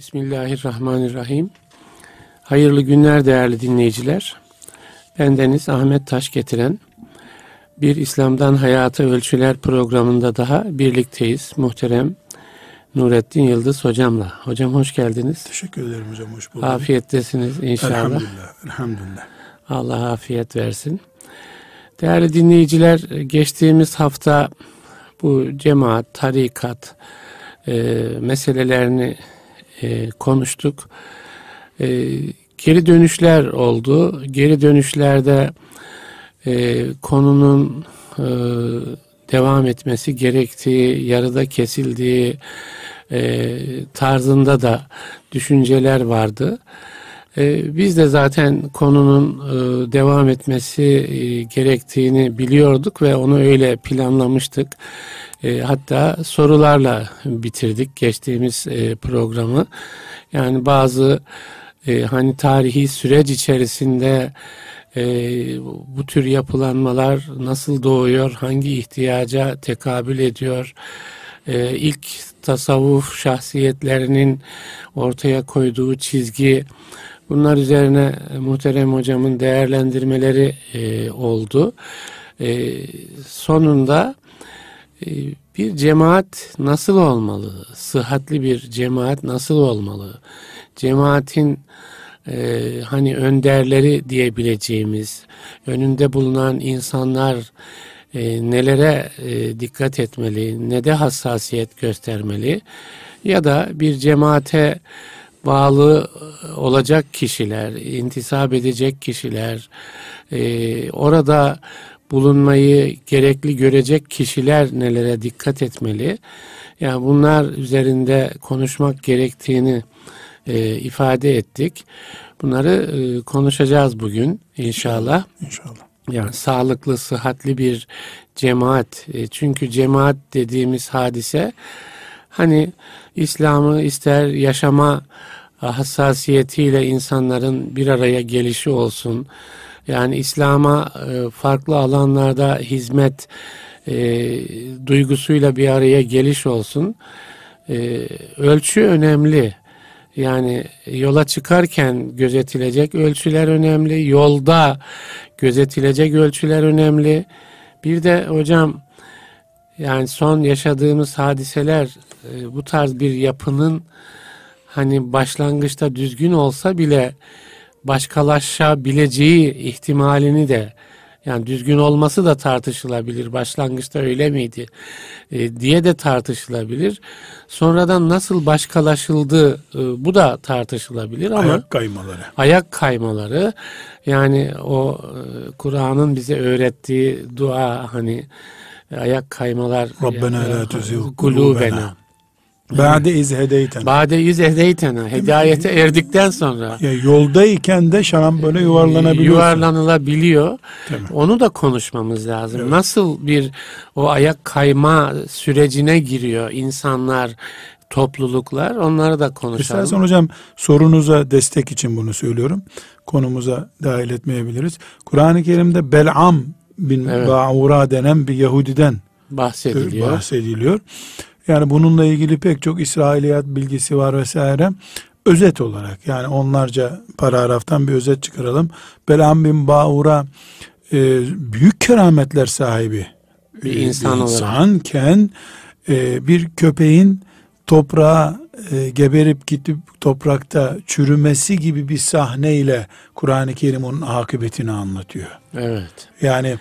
Bismillahirrahmanirrahim. Hayırlı günler değerli dinleyiciler. Bendeniz Ahmet Taş getiren bir İslam'dan Hayata Ölçüler programında daha birlikteyiz. Muhterem Nurettin Yıldız hocamla. Hocam hoş geldiniz. Teşekkür ederim hocam. Hoş bulduk. Afiyettesiniz inşallah. Elhamdülillah. Elhamdülillah. Allah afiyet versin. Değerli dinleyiciler geçtiğimiz hafta bu cemaat, tarikat e, meselelerini e, konuştuk. E, geri dönüşler oldu. Geri dönüşlerde e, konunun e, devam etmesi gerektiği, yarıda kesildiği e, tarzında da düşünceler vardı. E, biz de zaten konunun e, devam etmesi e, gerektiğini biliyorduk ve onu öyle planlamıştık. E, hatta sorularla bitirdik geçtiğimiz e, programı. Yani bazı e, hani tarihi süreç içerisinde e, bu tür yapılanmalar nasıl doğuyor, hangi ihtiyaca tekabül ediyor, e, ilk tasavvuf şahsiyetlerinin ortaya koyduğu çizgi, bunlar üzerine muhterem hocamın değerlendirmeleri e, oldu. E, sonunda bir cemaat nasıl olmalı? Sıhhatli bir cemaat nasıl olmalı? Cemaatin e, hani önderleri diyebileceğimiz, önünde bulunan insanlar e, nelere e, dikkat etmeli, ne de hassasiyet göstermeli ya da bir cemaate bağlı olacak kişiler, intisap edecek kişiler, e, orada bulunmayı gerekli görecek kişiler nelere dikkat etmeli? Yani bunlar üzerinde konuşmak gerektiğini e, ifade ettik. Bunları e, konuşacağız bugün inşallah. İnşallah. Yani sağlıklı, sıhhatli bir cemaat. E, çünkü cemaat dediğimiz hadise hani İslam'ı ister yaşama hassasiyetiyle insanların bir araya gelişi olsun. Yani İslam'a e, farklı alanlarda hizmet e, duygusuyla bir araya geliş olsun. E, ölçü önemli. Yani yola çıkarken gözetilecek ölçüler önemli. Yolda gözetilecek ölçüler önemli. Bir de hocam yani son yaşadığımız hadiseler bu tarz bir yapının hani başlangıçta düzgün olsa bile başkalaşabileceği ihtimalini de yani düzgün olması da tartışılabilir. Başlangıçta öyle miydi e, diye de tartışılabilir. Sonradan nasıl başkalaşıldı e, bu da tartışılabilir ama ayak kaymaları. Ayak kaymaları yani o e, Kur'an'ın bize öğrettiği dua hani ayak kaymalar Rabbena la tuzigh kulubena Ba'de iz hedeytena. Ba'de iz hedeytena. Hidayete erdikten sonra. Ya yoldayken de şaran böyle yuvarlanabiliyor. Yuvarlanılabiliyor. Onu da konuşmamız lazım. Evet. Nasıl bir o ayak kayma sürecine giriyor insanlar, topluluklar onları da konuşalım. İstersen hocam sorunuza destek için bunu söylüyorum. Konumuza dahil etmeyebiliriz. Kur'an-ı Kerim'de Bel'am bin evet. Ba'ura denen bir Yahudiden bahsediliyor. bahsediliyor. Yani bununla ilgili pek çok İsrailiyat bilgisi var vesaire. Özet olarak yani onlarca paragraftan bir özet çıkaralım. Belam bin Baur'a e, büyük kerametler sahibi bir insan, bir insanken e, bir köpeğin toprağa e, geberip gidip toprakta çürümesi gibi bir sahneyle Kur'an-ı Kerim onun akıbetini anlatıyor. Evet. Yani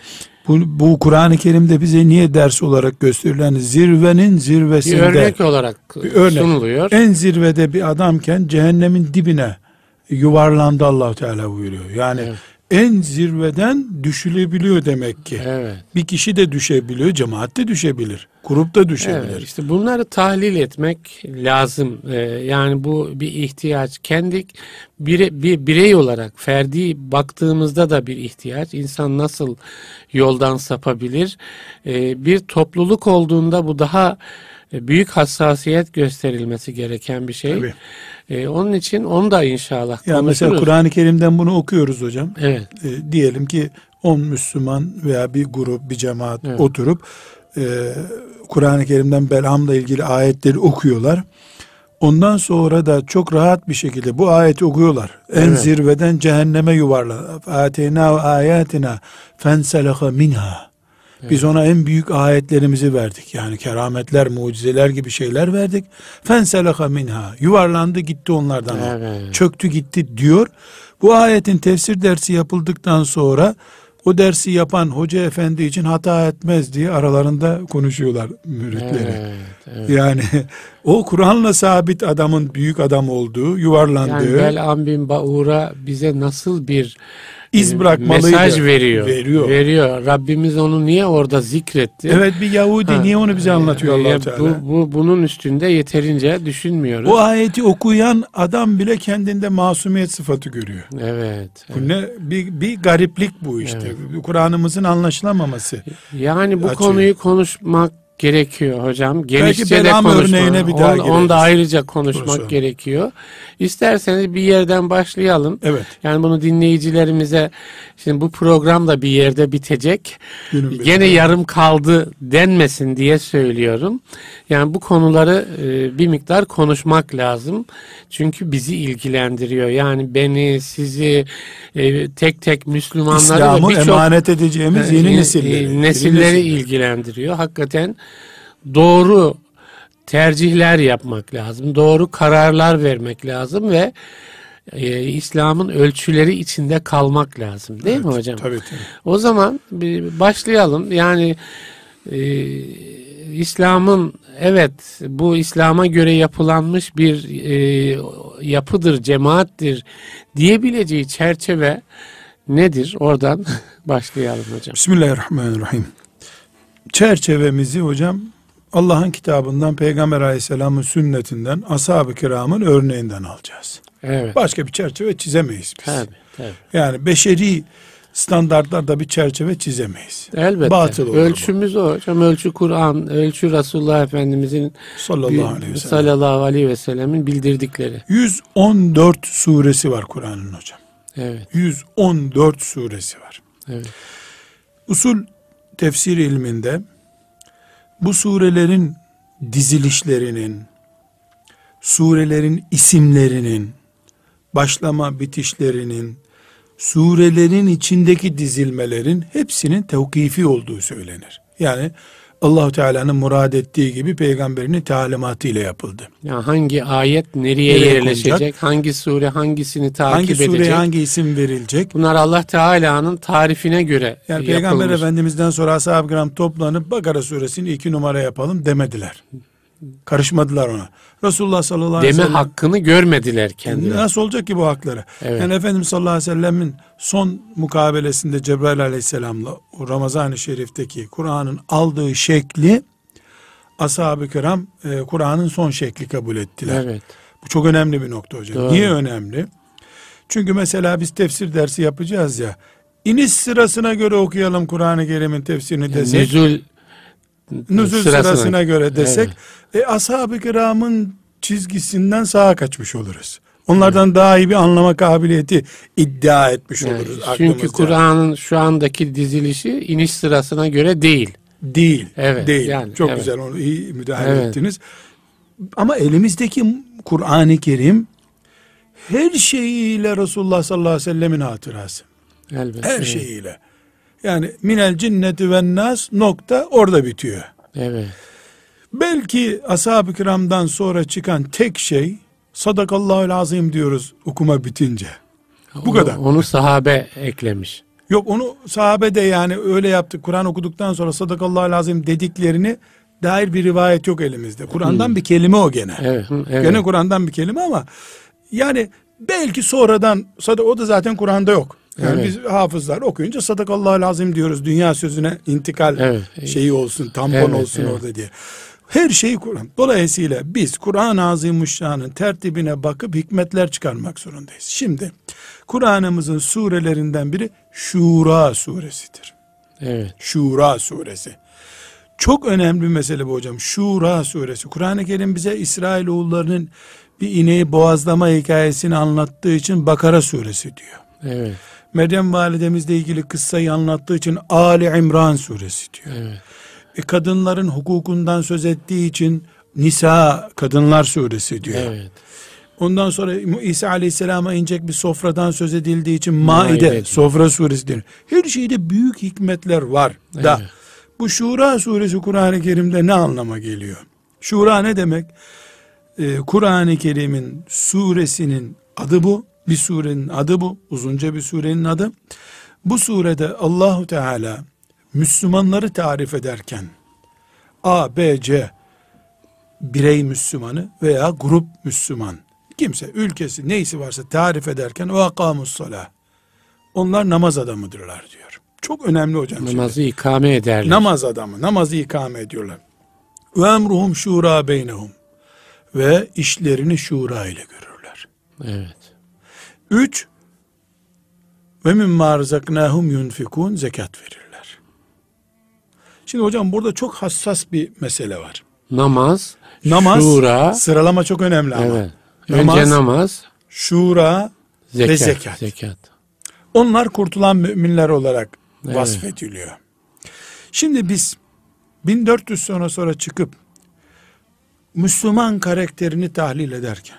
bu, bu Kur'an-ı Kerim'de bize niye ders olarak gösterilen zirvenin zirvesinde bir örnek olarak bir örnek, sunuluyor. En zirvede bir adamken cehennemin dibine yuvarlandı Allah Teala buyuruyor. Yani evet en zirveden düşülebiliyor demek ki. Evet. Bir kişi de düşebiliyor, cemaat de düşebilir, grup da düşebilir. Evet, işte bunları tahlil etmek lazım. Ee, yani bu bir ihtiyaç. Kendi bire, bir birey olarak ferdi baktığımızda da bir ihtiyaç. İnsan nasıl yoldan sapabilir? Ee, bir topluluk olduğunda bu daha e, büyük hassasiyet gösterilmesi gereken bir şey. Tabii. Ee, onun için onu da inşallah ya Mesela Kur'an-ı Kerim'den bunu okuyoruz hocam. Evet. Ee, diyelim ki 10 Müslüman veya bir grup, bir cemaat evet. oturup e, Kur'an-ı Kerim'den Belham'la ilgili ayetleri okuyorlar. Ondan sonra da çok rahat bir şekilde bu ayeti okuyorlar. En Evet. zirveden cehenneme yuvarla. Ateyna ayatina fenselaha minha. Biz ona en büyük ayetlerimizi verdik. Yani kerametler, mucizeler gibi şeyler verdik. Fenselaha minha. Yuvarlandı gitti onlardan. Evet. Çöktü gitti diyor. Bu ayetin tefsir dersi yapıldıktan sonra o dersi yapan hoca efendi için hata etmez diye aralarında konuşuyorlar müritleri. Evet, evet. Yani o Kur'an'la sabit adamın büyük adam olduğu, yuvarlandığı, Yani Bel'am bin Ba'ura bize nasıl bir iz e, bırakmalıydı. mesaj veriyor. Veriyor. Veriyor. Rabbimiz onu niye orada zikretti? Evet bir Yahudi Ha, niye onu bize anlatıyor e, allah Teala? Bu, bu, bunun üstünde yeterince düşünmüyoruz. O ayeti okuyan adam bile kendinde masumiyet sıfatı görüyor. Evet. Bu ne bir, bir gariplik bu işte. Kur'an'ımızın anlaşılamaması. Yani bu Açıyor. konuyu konuşmak gerekiyor hocam. Genişçe de Belam konuşmak. örneğine bir daha On- Onu da ayrıca konuşmak Konuşalım. gerekiyor. İsterseniz bir yerden başlayalım. Evet. Yani bunu dinleyicilerimize şimdi bu program da bir yerde bitecek. Günün. Gene yarım kaldı denmesin diye söylüyorum. Yani bu konuları e, bir miktar konuşmak lazım. Çünkü bizi ilgilendiriyor. Yani beni, sizi, e, tek tek Müslümanları İslam'ı birçok emanet edeceğimiz yeni e, nesilleri. e, yeni nesilleri nesilleri. ilgilendiriyor. Hakikaten doğru tercihler yapmak lazım. Doğru kararlar vermek lazım ve e, İslam'ın ölçüleri içinde kalmak lazım. Değil mi Evet, hocam? Tabii tabii. O zaman bir başlayalım. Yani e, İslam'ın evet bu İslam'a göre yapılanmış bir e, yapıdır, cemaattir diyebileceği çerçeve nedir? Oradan başlayalım hocam. Bismillahirrahmanirrahim. Çerçevemizi hocam Allah'ın kitabından, Peygamber aleyhisselamın sünnetinden, ashab-ı kiramın örneğinden alacağız. Evet. Başka bir çerçeve çizemeyiz biz. Tabii, tabii. Yani beşeri standartlarda bir çerçeve çizemeyiz. Elbette. Batıl olur bu. Ölçümüz o hocam. Ölçü Kur'an, ölçü Resulullah Efendimizin Sallallahu aleyhi ve sellem. sallallahu aleyhi ve sellemin bildirdikleri. 114 suresi var Kur'an'ın hocam. Evet, 114 suresi var. evet. Usul tefsir ilminde bu surelerin dizilişlerinin, surelerin isimlerinin, başlama bitişlerinin, surelerin içindeki dizilmelerin hepsinin tevkifi olduğu söylenir. Yani Allahu Teala'nın murad ettiği gibi peygamberinin talimatı ile yapıldı. Yani hangi ayet nereye, Nereye yerleşecek, konacak? hangi sure hangisini takip hangi sureye edecek? hangi isim verilecek? Bunlar Allah Teala'nın tarifine göre Yani yapılmış. Peygamber Efendimiz'den sonra ashab-ı kiram toplanıp Bakara suresini iki numara yapalım demediler. Karışmadılar ona. Resulullah sallallahu aleyhi ve Deme sellem hakkını görmediler kendileri. nasıl olacak ki bu hakları? Evet. Yani Efendimiz sallallahu aleyhi ve sellemin son mukabelesinde Cebrail aleyhisselamla Ramazan-ı Şerif'teki Kur'an'ın aldığı şekli ashab-ı kiram e, Kur'an'ın son şekli kabul ettiler. Evet. Bu çok önemli bir nokta hocam. Doğru. Niye önemli? Çünkü mesela biz tefsir dersi yapacağız ya. İniş sırasına göre okuyalım Kur'an-ı Kerim'in tefsirini desek. Nüzul nüzul sırasına- sırasına göre desek. E, ashab-ı kiramın çizgisinden sağa kaçmış oluruz. Onlardan daha iyi bir anlama kabiliyeti iddia etmiş Yani oluruz. çünkü. Kur'an'ın şu andaki dizilişi iniş sırasına göre değil. değil. Evet, değil. yani, Çok evet. güzel onu iyi müdahale Evet. ettiniz. Ama elimizdeki Kur'an-ı Kerim her şeyiyle Resulullah sallallahu aleyhi ve sellemin hatırası. Elbette. Her evet. şeyiyle. Yani minel cinneti ve nas nokta orada bitiyor. Evet. Belki ashab-ı kiramdan sonra çıkan tek şey sadakallahul azim diyoruz okuma bitince. Bu O- kadar. Onu sahabe eklemiş. Yok onu sahabe de yani öyle yaptı. Kur'an okuduktan sonra sadakallahul azim dediklerini dair bir rivayet yok elimizde. Kur'an'dan bir kelime o gene. Evet. evet. Gene Kur'an'dan bir kelime ama yani belki sonradan o da zaten Kur'an'da yok. Yani Evet. biz hafızlar okuyunca sadakallahul azim diyoruz. Dünya sözüne intikal Evet. şeyi olsun, tampon Evet, olsun evet. orada diye. Her şey Kur'an. Dolayısıyla biz Kur'an-ı Azimuşşan'ın tertibine bakıp hikmetler çıkarmak zorundayız. Şimdi Kur'an'ımızın surelerinden biri Şura suresidir. Evet. Şura suresi. Çok önemli bir mesele bu hocam. Şura suresi. Kur'an-ı Kerim bize İsrailoğullarının bir ineği boğazlama hikayesini anlattığı için Bakara suresi diyor. Evet. Meryem validemizle ilgili kıssayı anlattığı için Ali İmran suresi diyor. Evet. E, kadınların hukukundan söz ettiği için Nisa Kadınlar Suresi diyor. Evet. Ondan sonra İsa Aleyhisselam'a inecek bir sofradan söz edildiği için Maide, Maide. sofra suresi denir. Her şeyde büyük hikmetler var da Evet. bu Şura suresi Kur'an-ı Kerim'de ne anlama geliyor? Şura ne demek? Ee, Kur'an-ı Kerim'in suresinin adı bu. Bir surenin adı bu. Uzunca bir surenin adı. Bu surede Allahu Teala Müslümanları tarif ederken A, B, C birey Müslümanı veya grup Müslüman kimse ülkesi neysi varsa tarif ederken o akamus salah onlar namaz adamıdırlar diyor. Çok önemli hocam. şimdi. Namazı ikame ederler. Namaz adamı, namazı ikame ediyorlar. Ve emruhum şura beynehum. Ve işlerini şura ile görürler. Evet. Üç, ve mimma rızaknahum yunfikun zekat verirler. Şimdi hocam burada çok hassas bir mesele var. Namaz, Namaz, şura, sıralama çok önemli ama. evet. Namaz, Önce namaz, Şura, zekat. Ve zekat. zekat. onlar kurtulan müminler olarak Evet. vasfediliyor. Şimdi biz 1400 sene sonra çıkıp Müslüman karakterini tahlil ederken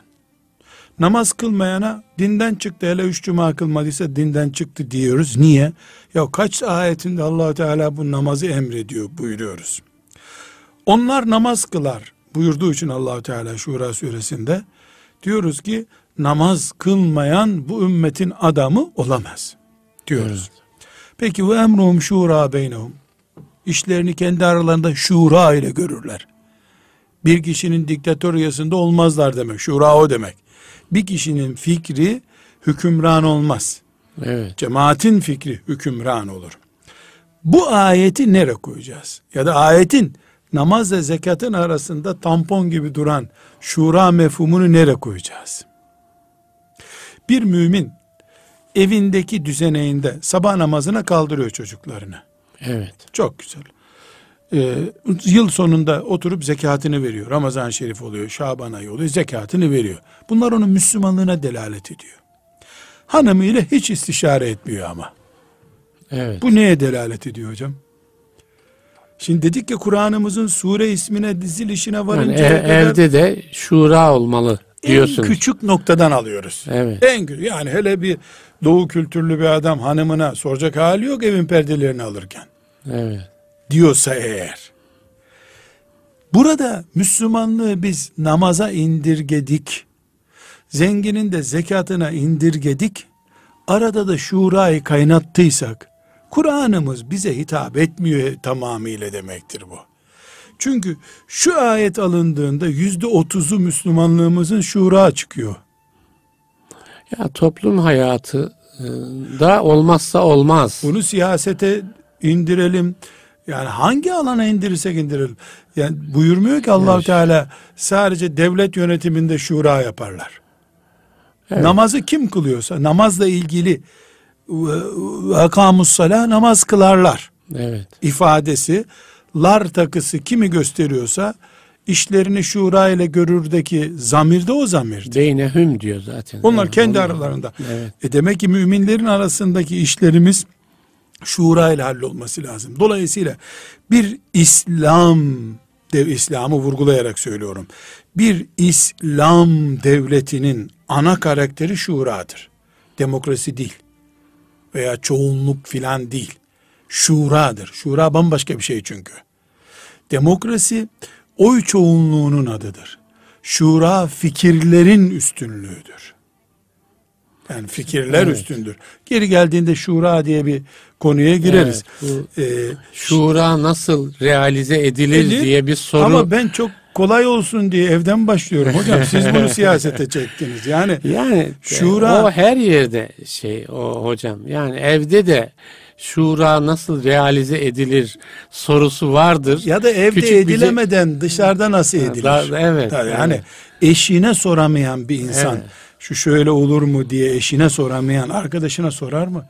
namaz kılmayana dinden çıktı hele üç cuma kılmadıysa dinden çıktı diyoruz. Niye? Ya kaç ayetinde allah Teala bu namazı emrediyor buyuruyoruz. Onlar namaz kılar buyurduğu için allah Teala Şura suresinde diyoruz ki namaz kılmayan bu ümmetin adamı olamaz diyoruz. Peki ve emruhum şura beynehum. İşlerini kendi aralarında şura ile görürler. Bir kişinin diktatöryasında olmazlar demek. Şura o demek. Bir kişinin fikri hükümran olmaz. Evet. Cemaatin fikri hükümran olur. Bu ayeti nereye koyacağız? Ya da ayetin namazla zekatın arasında tampon gibi duran şura mefhumunu nereye koyacağız? Bir mümin evindeki düzeneğinde sabah namazına kaldırıyor çocuklarını. Evet. Çok güzel. Ee, yıl sonunda oturup zekatını veriyor. Ramazan şerif oluyor, Şaban ayı oluyor, zekatını veriyor. Bunlar onun Müslümanlığına delalet ediyor. Hanımıyla hiç istişare etmiyor ama. Evet. Bu neye delalet ediyor hocam? Şimdi dedik ya Kur'an'ımızın sure ismine dizilişine Yani varınca ev- evde de şura olmalı en diyorsunuz. küçük noktadan alıyoruz. Evet. En yani hele bir doğu kültürlü bir adam hanımına soracak hali yok evin perdelerini alırken. Evet. Diyorsa eğer burada Müslümanlığı biz namaza indirgedik zenginin de zekatına indirgedik arada da şurayı kaynattıysak Kur'an'ımız bize hitap etmiyor tamamıyla demektir bu. Çünkü şu ayet alındığında yüzde otuzu Müslümanlığımızın şura çıkıyor. Ya toplum hayatı e, da olmazsa olmaz. Bunu siyasete indirelim. Yani hangi alana indirirsek indirelim. Yani buyurmuyor ki allah. Teala sadece devlet yönetiminde şura yaparlar. Evet. Namazı kim kılıyorsa namazla ilgili akamus salah namaz kılarlar Evet. ifadesi lar takısı kimi gösteriyorsa işlerini şura ile görürdeki zamirde o zamirdir. Beynehüm diyor zaten. Onlar Evet, kendi onlar- aralarında. Evet. E demek ki müminlerin arasındaki işlerimiz şura ile hallolması lazım. Dolayısıyla bir İslam dev İslam'ı vurgulayarak söylüyorum. Bir İslam devletinin ana karakteri şuradır. Demokrasi değil. Veya çoğunluk filan değil. Şuradır. Şura bambaşka bir şey çünkü. Demokrasi oy çoğunluğunun adıdır. Şura fikirlerin üstünlüğüdür. Yani fikirler Evet. üstündür. Geri geldiğinde şura diye bir konuya gireriz. Evet, bu Ee, şura nasıl realize edilir Edilir. diye bir soru. ama ben çok kolay olsun diye evden başlıyorum hocam. Siz bunu siyasete çektiniz. Yani yani Şura- o her yerde şey o hocam. Yani evde de şura nasıl realize edilir sorusu vardır. ya da evde Küçük bir edilemeden dışarıda nasıl edilir? Evet, Yani evet. eşine soramayan bir insan Evet. Şu şöyle olur mu diye eşine soramayan arkadaşına sorar mı?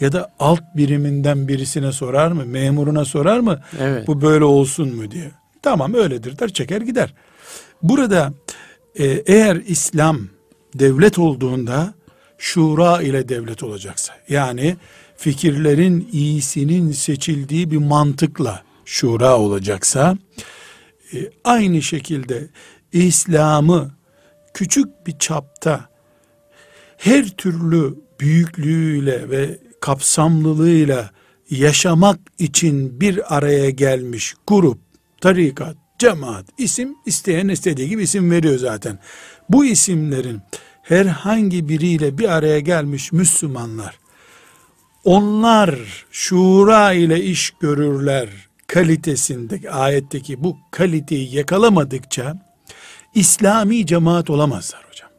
Ya da alt biriminden birisine sorar mı? Memuruna sorar mı? Evet. Bu böyle olsun mu diye. Tamam öyledir der çeker gider. Burada e, eğer İslam devlet olduğunda şura ile devlet olacaksa yani fikirlerin iyisinin seçildiği bir mantıkla şura olacaksa E, aynı şekilde İslam'ı küçük bir çapta her türlü büyüklüğüyle ve kapsamlılığıyla yaşamak için bir araya gelmiş grup, tarikat, cemaat, isim isteyen istediği gibi isim veriyor zaten. Bu isimlerin herhangi biriyle bir araya gelmiş Müslümanlar onlar şura ile iş görürler kalitesindeki ayetteki bu kaliteyi yakalamadıkça İslami cemaat olamazlar hocam.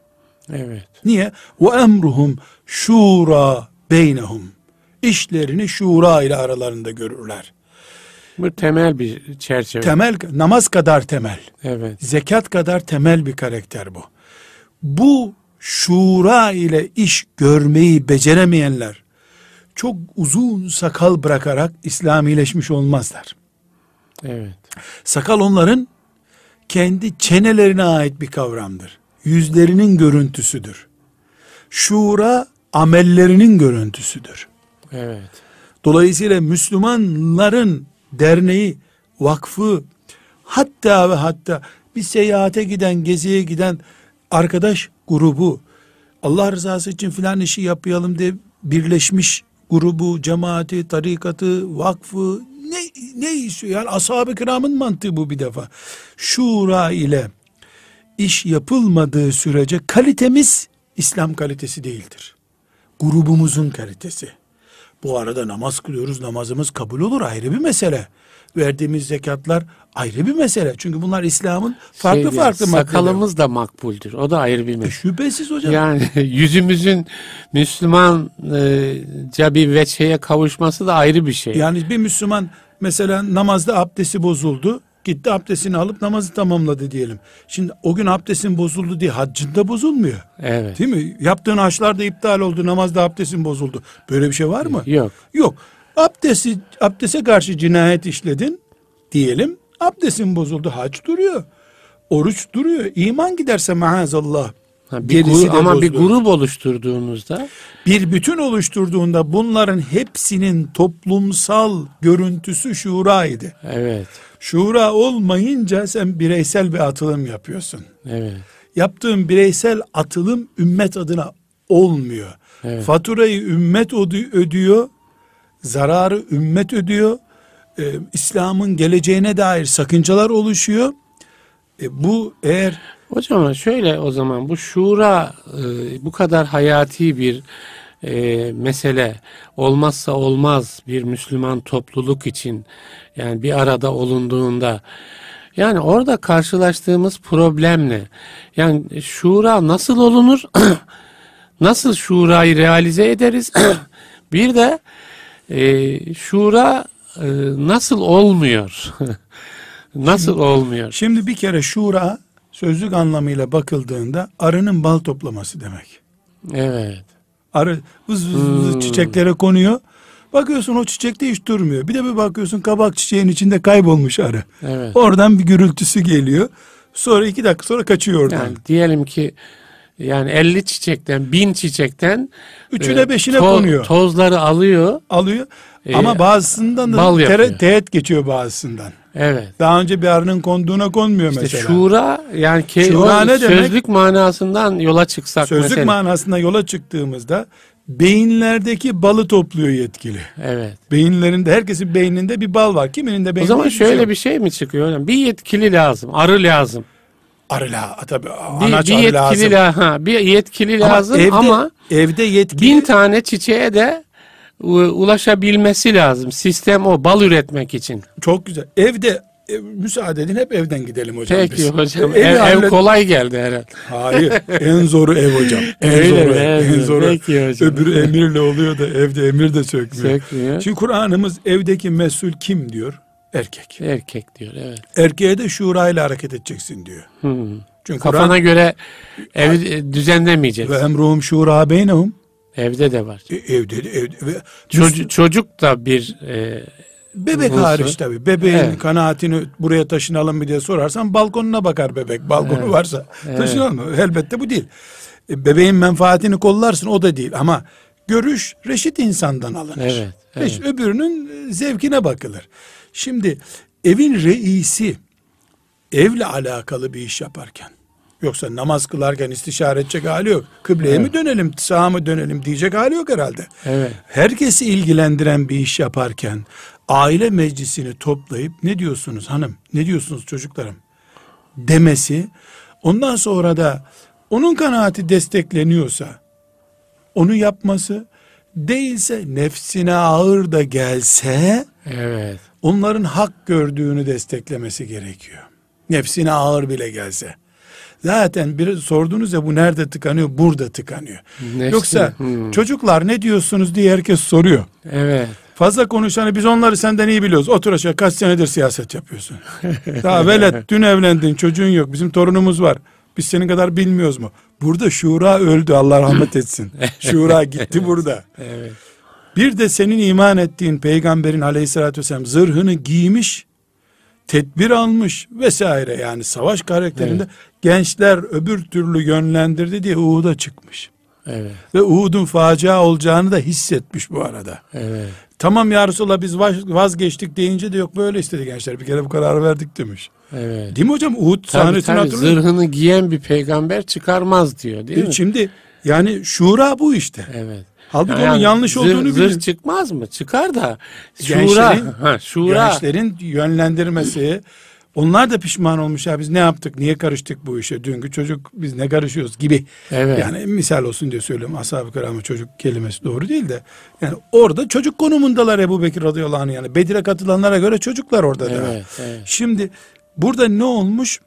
Evet. Niye? Ve emruhum şura beynehum. İşlerini şura ile aralarında görürler. Bu temel bir çerçeve. Temel namaz kadar temel. evet. Zekat kadar temel bir karakter bu. Bu şura ile iş görmeyi beceremeyenler çok uzun sakal bırakarak İslamileşmiş olmazlar. Evet. Sakal onların kendi çenelerine ait bir kavramdır. Yüzlerinin görüntüsüdür. Şura amellerinin görüntüsüdür. Evet. Dolayısıyla Müslümanların derneği, vakfı, hatta ve hatta bir seyahate giden, geziye giden arkadaş grubu, Allah rızası için filan işi yapayalım diye birleşmiş grubu, cemaati, tarikatı, vakfı ne, ne istiyor? Yani ashab-ı kiramın mantığı bu bir defa. Şura ile iş yapılmadığı sürece kalitemiz İslam kalitesi değildir. Grubumuzun kalitesi. Bu arada namaz kılıyoruz, namazımız kabul olur ayrı bir mesele. Verdiğimiz zekatlar ayrı bir mesele. Çünkü bunlar İslam'ın farklı Şey, farklı maddeleri. Sakalımız da makbuldür. O da ayrı bir E, mesele. şüphesiz hocam. Yani yüzümüzün Müslümanca bir veçheye kavuşması da ayrı bir şey. Yani bir Müslüman mesela namazda abdesti bozuldu. Gitti abdestini alıp namazı tamamladı diyelim. Şimdi o gün abdestin bozuldu diye haccında bozulmuyor. Evet. Değil mi? Yaptığın haçlar da iptal oldu. Namazda abdestin bozuldu. Böyle bir şey var mı? Yok. Yok. Abdesti, abdeste karşı cinayet işledin diyelim. Abdestin bozuldu. Hac duruyor. Oruç duruyor. İman giderse maazallah. Ha, bir Gerisi gru- de ama bir bozulur. grup oluşturduğunuzda Bir bütün oluşturduğunda bunların hepsinin toplumsal görüntüsü şuraydı. evet. Şura olmayınca sen bireysel bir atılım yapıyorsun. Evet. Yaptığın bireysel atılım ümmet adına olmuyor. Evet. Faturayı ümmet ödü- ödüyor, zararı ümmet ödüyor. Ee, İslam'ın geleceğine dair sakıncalar oluşuyor. E, bu eğer Hocam şöyle o zaman bu şura e, bu kadar hayati bir e, mesele olmazsa olmaz bir Müslüman topluluk için yani bir arada olunduğunda yani orada karşılaştığımız problem ne? Yani şura nasıl olunur? nasıl şurayı realize ederiz? bir de e, şura e, nasıl olmuyor? nasıl olmuyor? şimdi bir kere şura sözlük anlamıyla bakıldığında arının bal toplaması demek. Evet. Arı vız vız vız Hmm. çiçeklere konuyor. Bakıyorsun o çiçekte hiç durmuyor. Bir de bir bakıyorsun kabak çiçeğin içinde kaybolmuş arı. Evet. Oradan bir gürültüsü geliyor. Sonra iki dakika sonra kaçıyor oradan. Yani diyelim ki yani 50 çiçekten, 1000 çiçekten Üçüne e, beşine to- konuyor. Tozları alıyor. alıyor. E, Ama bazısından da tere, teğet geçiyor bazısından. Evet. Daha önce bir arının konduğuna konmuyor İşte mesela. şura yani ke, Şura o ne demek? sözlük manasından yola çıksak Sözlük mesela. manasında yola çıktığımızda beyinlerdeki balı topluyor yetkili. Evet. Beyinlerinde herkesin beyninde bir bal var. Kiminin de O beyninde zaman hiçbir şey şöyle yok. bir şey mi çıkıyor? Bir yetkili lazım. Arı lazım. Arı la, tabii Bir, anaç bir arı yetkili lazım. la, ha, bir yetkili Ama lazım evde, ama evde yetkili bin tane çiçeğe de ulaşabilmesi lazım. Sistem o bal üretmek için. çok güzel. Evde ev, müsaade edin hep evden gidelim hocam Peki biz. hocam. Ev, ev hallet- kolay geldi herhalde. Hayır. En zoru ev hocam. En Öyle zoru mi? ev. En Evet, zoru. peki hocam. Öbürü emirle oluyor da evde emir de sökmüyor. Sökmüyor. Şimdi Kur'an'ımız evdeki mesul kim diyor? Erkek. Erkek diyor evet. Erkeğe de şurayla hareket edeceksin diyor. Hı. Çünkü Kafana Kur'an göre evi e, düzenlemeyeceğiz. ve emruhum şura beynehum. Evde de var. E, evde de evde ve Çocuk, çocuk da bir e, bebek Unsur. hariç tabii. Bebeğin Evet. kanaatini buraya taşınalım mı diye sorarsan balkonuna bakar bebek. Balkonu Evet. varsa Evet. taşınalım mı? Elbette bu değil. E, Bebeğin menfaatini kollarsın o da değil ama görüş reşit insandan alınır. Evet, evet. öbürünün e, zevkine bakılır. Şimdi evin reisi evle alakalı bir iş yaparken yoksa namaz kılarken istişare edecek hali yok. Kıbleye Evet. mi dönelim, sağa mı dönelim diyecek hali yok herhalde. Evet. Herkesi ilgilendiren bir iş yaparken aile meclisini toplayıp ne diyorsunuz hanım, ne diyorsunuz çocuklarım demesi ondan sonra da onun kanaati destekleniyorsa onu yapması değilse nefsine ağır da gelse Evet. Onların hak gördüğünü desteklemesi gerekiyor. Nefsine ağır bile gelse. Zaten bir sordunuz ya bu nerede tıkanıyor? Burada tıkanıyor. Nefsi- Yoksa Hmm. çocuklar ne diyorsunuz diye herkes soruyor. Evet. Fazla konuşanı biz onları senden iyi biliyoruz. Otur aşağı kaç senedir siyaset yapıyorsun. Daha velet dün evlendin çocuğun yok bizim torunumuz var. Biz senin kadar bilmiyoruz mu? Burada şura öldü Allah rahmet etsin. şura gitti burada. Evet. Bir de senin iman ettiğin peygamberin aleyhissalatü vesselam zırhını giymiş, tedbir almış vesaire yani savaş karakterinde gençler öbür türlü yönlendirdi diye Uhud'a çıkmış. Evet. Ve Uhud'un facia olacağını da hissetmiş bu arada. Evet. Tamam ya Resulallah biz vaz- vazgeçtik deyince de yok böyle istedi gençler bir kere bu kararı verdik demiş. Evet. Değil mi hocam Uhud sahnesini hatırlıyor zırhını giyen bir peygamber çıkarmaz diyor değil mi? Şimdi yani şura bu işte. Evet. Halbuki Yani onun yanlış zırh- olduğunu bilin. çıkmaz mı? Çıkar da şura. Gençlerin- ha, şura. Gençlerin yönlendirmesi onlar da pişman olmuş ya biz ne yaptık niye karıştık bu işe dünkü çocuk biz ne karışıyoruz gibi. Evet. Yani misal olsun diye söylüyorum ashab-ı kiramın çocuk kelimesi doğru değil de yani orada çocuk konumundalar Ebu Bekir radıyallahu anh yani Bedir'e katılanlara göre çocuklar orada da. Evet, evet. Şimdi burada ne olmuş?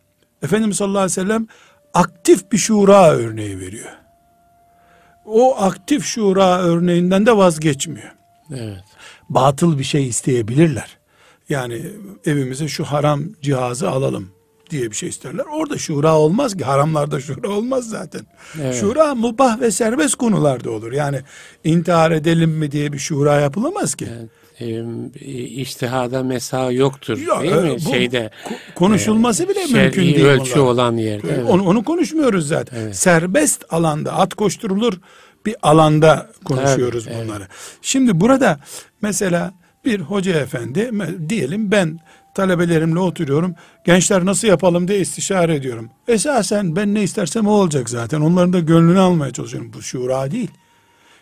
Efendimiz sallallahu aleyhi ve sellem aktif bir şura örneği veriyor. O aktif şura örneğinden de vazgeçmiyor Evet. batıl bir şey isteyebilirler. Yani evimize şu haram cihazı alalım diye bir şey isterler. Orada şura olmaz ki. Haramlarda şura olmaz zaten. Evet. Şura mubah ve serbest konularda olur. Yani intihar edelim mi diye bir şura yapılamaz ki. E, iştihada mesa yoktur Ya, değil e, mi? bu Şeyde ko- konuşulması bile şer'i mümkün değil. ölçü onlar. olan yerde. Evet. Onu, onu konuşmuyoruz zaten. Evet. Serbest alanda at koşturulur bir alanda konuşuyoruz evet. bunları. Şimdi burada mesela bir hoca efendi diyelim ben talebelerimle oturuyorum. Gençler nasıl yapalım diye istişare ediyorum. Esasen ben ne istersem o olacak zaten. Onların da gönlünü almaya çalışıyorum. Bu şura değil.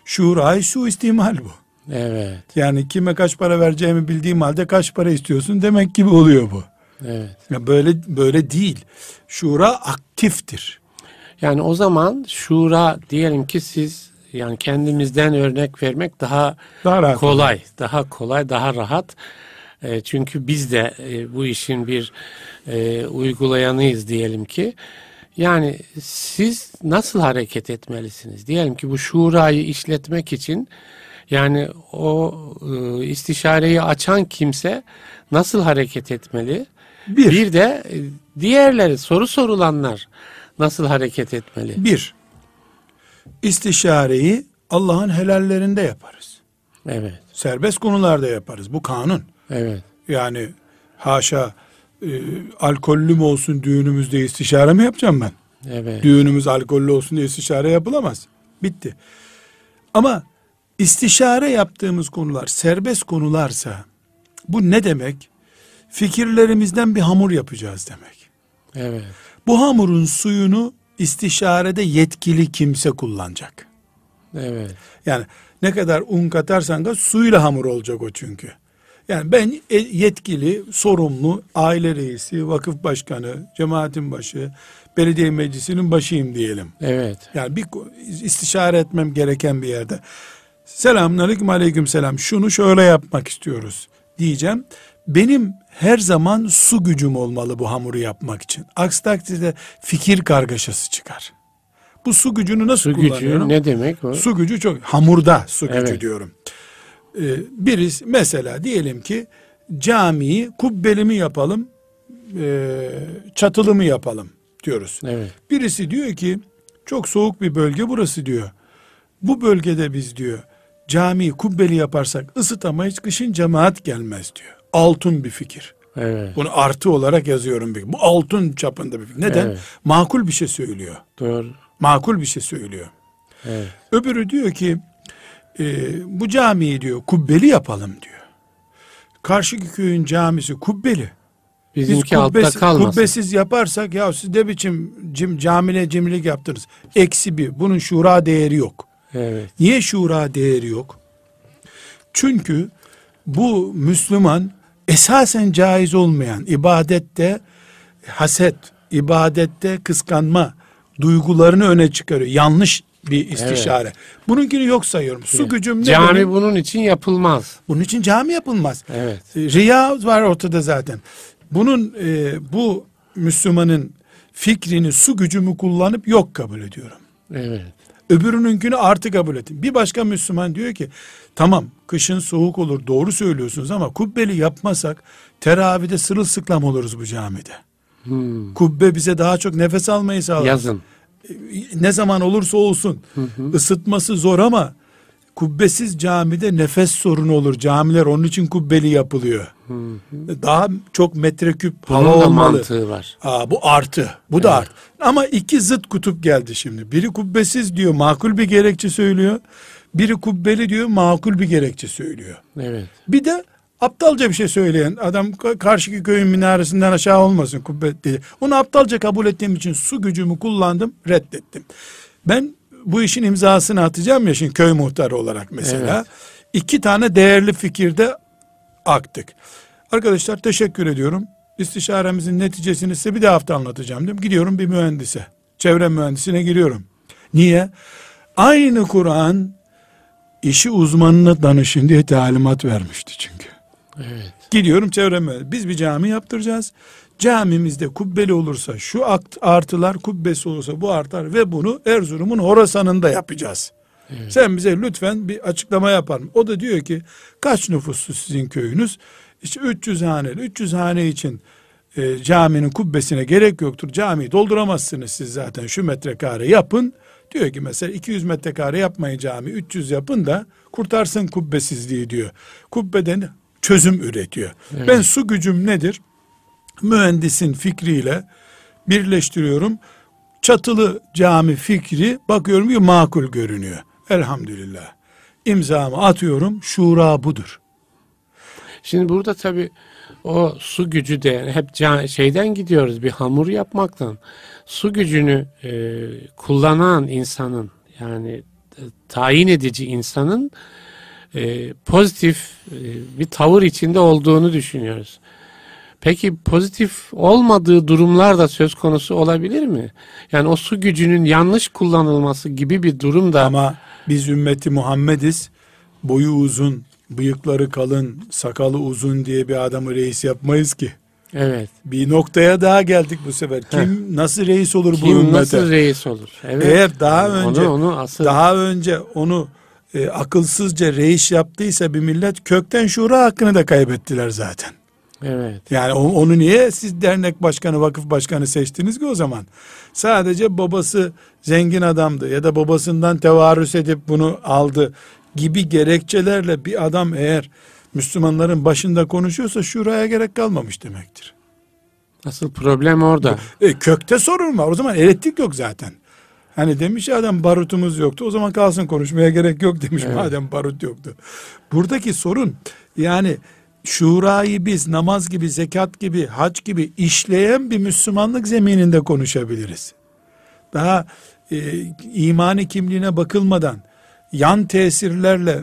Şurayı suistimal bu. Evet. Yani kime kaç para vereceğimi bildiğim halde kaç para istiyorsun demek gibi oluyor bu. Evet. Ya böyle böyle değil. Şura aktiftir. Yani o zaman şura diyelim ki siz yani kendimizden örnek vermek daha Daha rahat. kolay, daha kolay, daha rahat. E, çünkü biz de e, bu işin bir e, uygulayanıyız diyelim ki. Yani siz nasıl hareket etmelisiniz? Diyelim ki bu şurayı işletmek için yani o e, istişareyi açan kimse nasıl hareket etmeli? Bir. Bir de e, diğerleri soru sorulanlar nasıl hareket etmeli? Bir, istişareyi Allah'ın helallerinde yaparız. Evet, Serbest konularda yaparız. Bu kanun. evet, Yani haşa e, alkollü mü olsun düğünümüzde istişare mi yapacağım ben? evet, Düğünümüz alkollü olsun diye istişare yapılamaz. Bitti. Ama istişare yaptığımız konular serbest konularsa bu ne demek? Fikirlerimizden bir hamur yapacağız demek. evet, Bu hamurun suyunu istişarede yetkili kimse kullanacak. evet, Yani ne kadar un katarsan da suyla hamur olacak o çünkü. Yani ben e- yetkili, sorumlu, aile reisi, vakıf başkanı, cemaatin başı, belediye meclisinin başıyım diyelim. evet, Yani bir istişare etmem gereken bir yerde. Selamun aleyküm selam. Şunu şöyle yapmak istiyoruz diyeceğim. Benim her zaman su gücüm olmalı bu hamuru yapmak için. Aksi takdirde fikir kargaşası çıkar. Bu su gücünü nasıl Su gücü kullanıyorum? ne demek o? Su gücü çok hamurda su gücü Evet. diyorum. Ee, birisi mesela diyelim ki camiyi kubbeli mi yapalım, e, çatılı mı yapalım diyoruz. Evet, Birisi diyor ki çok soğuk bir bölge burası diyor. Bu bölgede biz diyor camiyi kubbeli yaparsak ısıtamayız kışın cemaat gelmez diyor. Altın bir fikir. evet, Bunu artı olarak yazıyorum. Bir. Bu altın çapında bir fikir. Neden? Evet. Makul bir şey söylüyor. doğru, Makul bir şey söylüyor. evet, Öbürü diyor ki e, bu camiyi diyor kubbeli yapalım diyor. Karşı köyün camisi kubbeli. Bizimki Biz kubbesiz, altta kalmasın. Kubbesiz yaparsak ya siz de biçim cim, camine cimrilik yaptınız. Eksi bir. Bunun şura değeri yok. Evet. Niye şura değeri yok? Çünkü bu Müslüman esasen caiz olmayan ibadette haset, ibadette kıskanma duygularını öne çıkarıyor. Yanlış bir istişare. Evet. Bununkini yok sayıyorum. Su evet. gücüm ne Cami benim? bunun için yapılmaz. Bunun için cami yapılmaz. Evet. Riya var ortada zaten. Bunun e, bu Müslümanın fikrini su gücümü kullanıp yok kabul ediyorum. Evet. Öbürününkünü artı kabul ettim. Bir başka Müslüman diyor ki tamam kışın soğuk olur doğru söylüyorsunuz ama kubbeli yapmasak teravide sırılsıklam oluruz bu camide. Hmm. Kubbe bize daha çok nefes almayı sağlar. Yazın. Ne zaman olursa olsun hı hı. ısıtması zor ama kubbesiz camide nefes sorunu olur. Camiler onun için kubbeli yapılıyor. Hı hı. Daha çok metreküp Bunun hava olmalı. mantığı var. Aa, bu artı. Bu evet. da artı. Ama iki zıt kutup geldi şimdi. Biri kubbesiz diyor makul bir gerekçe söylüyor. Biri kubbeli diyor makul bir gerekçe söylüyor. Evet. Bir de aptalca bir şey söyleyen adam karşıki köyün minaresinden aşağı olmasın kubbe dedi. Onu aptalca kabul ettiğim için su gücümü kullandım reddettim. Ben bu işin imzasını atacağım ya şimdi köy muhtarı olarak mesela. Evet. İki tane değerli fikirde aktık. Arkadaşlar teşekkür ediyorum. İstişaremizin neticesini size bir de hafta anlatacağım dedim. Gidiyorum bir mühendise. Çevre mühendisine giriyorum. Niye? Aynı Kur'an işi uzmanına danışın diye talimat vermişti çünkü. Evet. Gidiyorum çevre mühendisi. Biz bir cami yaptıracağız. Camimizde kubbeli olursa şu artılar kubbesi olursa bu artar ve bunu Erzurum'un Horasan'ında yapacağız. Evet. Sen bize lütfen bir açıklama yapar mı? O da diyor ki kaç nüfuslu sizin köyünüz? İşte 300 haneli. 300 hane için e, caminin kubbesine gerek yoktur. Camiyi dolduramazsınız siz zaten şu metrekare yapın. Diyor ki mesela 200 metrekare yapmayın cami 300 yapın da kurtarsın kubbesizliği diyor. Kubbeden çözüm üretiyor. Evet. Ben su gücüm nedir? mühendisin fikriyle birleştiriyorum. Çatılı cami fikri bakıyorum ki makul görünüyor. Elhamdülillah. İmzamı atıyorum. Şura budur. Şimdi burada tabi o su gücü de hep şeyden gidiyoruz bir hamur yapmaktan. Su gücünü e, kullanan insanın yani e, tayin edici insanın e, pozitif e, bir tavır içinde olduğunu düşünüyoruz. Peki pozitif olmadığı durumlar da söz konusu olabilir mi? Yani o su gücünün yanlış kullanılması gibi bir durum da. Ama biz ümmeti Muhammediz. Boyu uzun, bıyıkları kalın, sakalı uzun diye bir adamı reis yapmayız ki. Evet. Bir noktaya daha geldik bu sefer. Kim Heh. nasıl reis olur Kim bu ümmete? Kim nasıl reis olur? Evet. Eğer daha önce onu, onu asıl... daha önce onu e, akılsızca reis yaptıysa bir millet kökten şura hakkını da kaybettiler zaten. Evet. Yani onu niye siz dernek başkanı, vakıf başkanı seçtiniz ki o zaman? Sadece babası zengin adamdı ya da babasından tevarüs edip bunu aldı gibi gerekçelerle bir adam eğer Müslümanların başında konuşuyorsa şuraya gerek kalmamış demektir. Asıl problem orada. E, kökte sorun var. O zaman elektrik yok zaten. Hani demiş adam barutumuz yoktu. O zaman kalsın konuşmaya gerek yok demiş evet. madem barut yoktu. Buradaki sorun yani şurayı biz namaz gibi, zekat gibi, hac gibi işleyen bir Müslümanlık zemininde konuşabiliriz. Daha e, imani kimliğine bakılmadan yan tesirlerle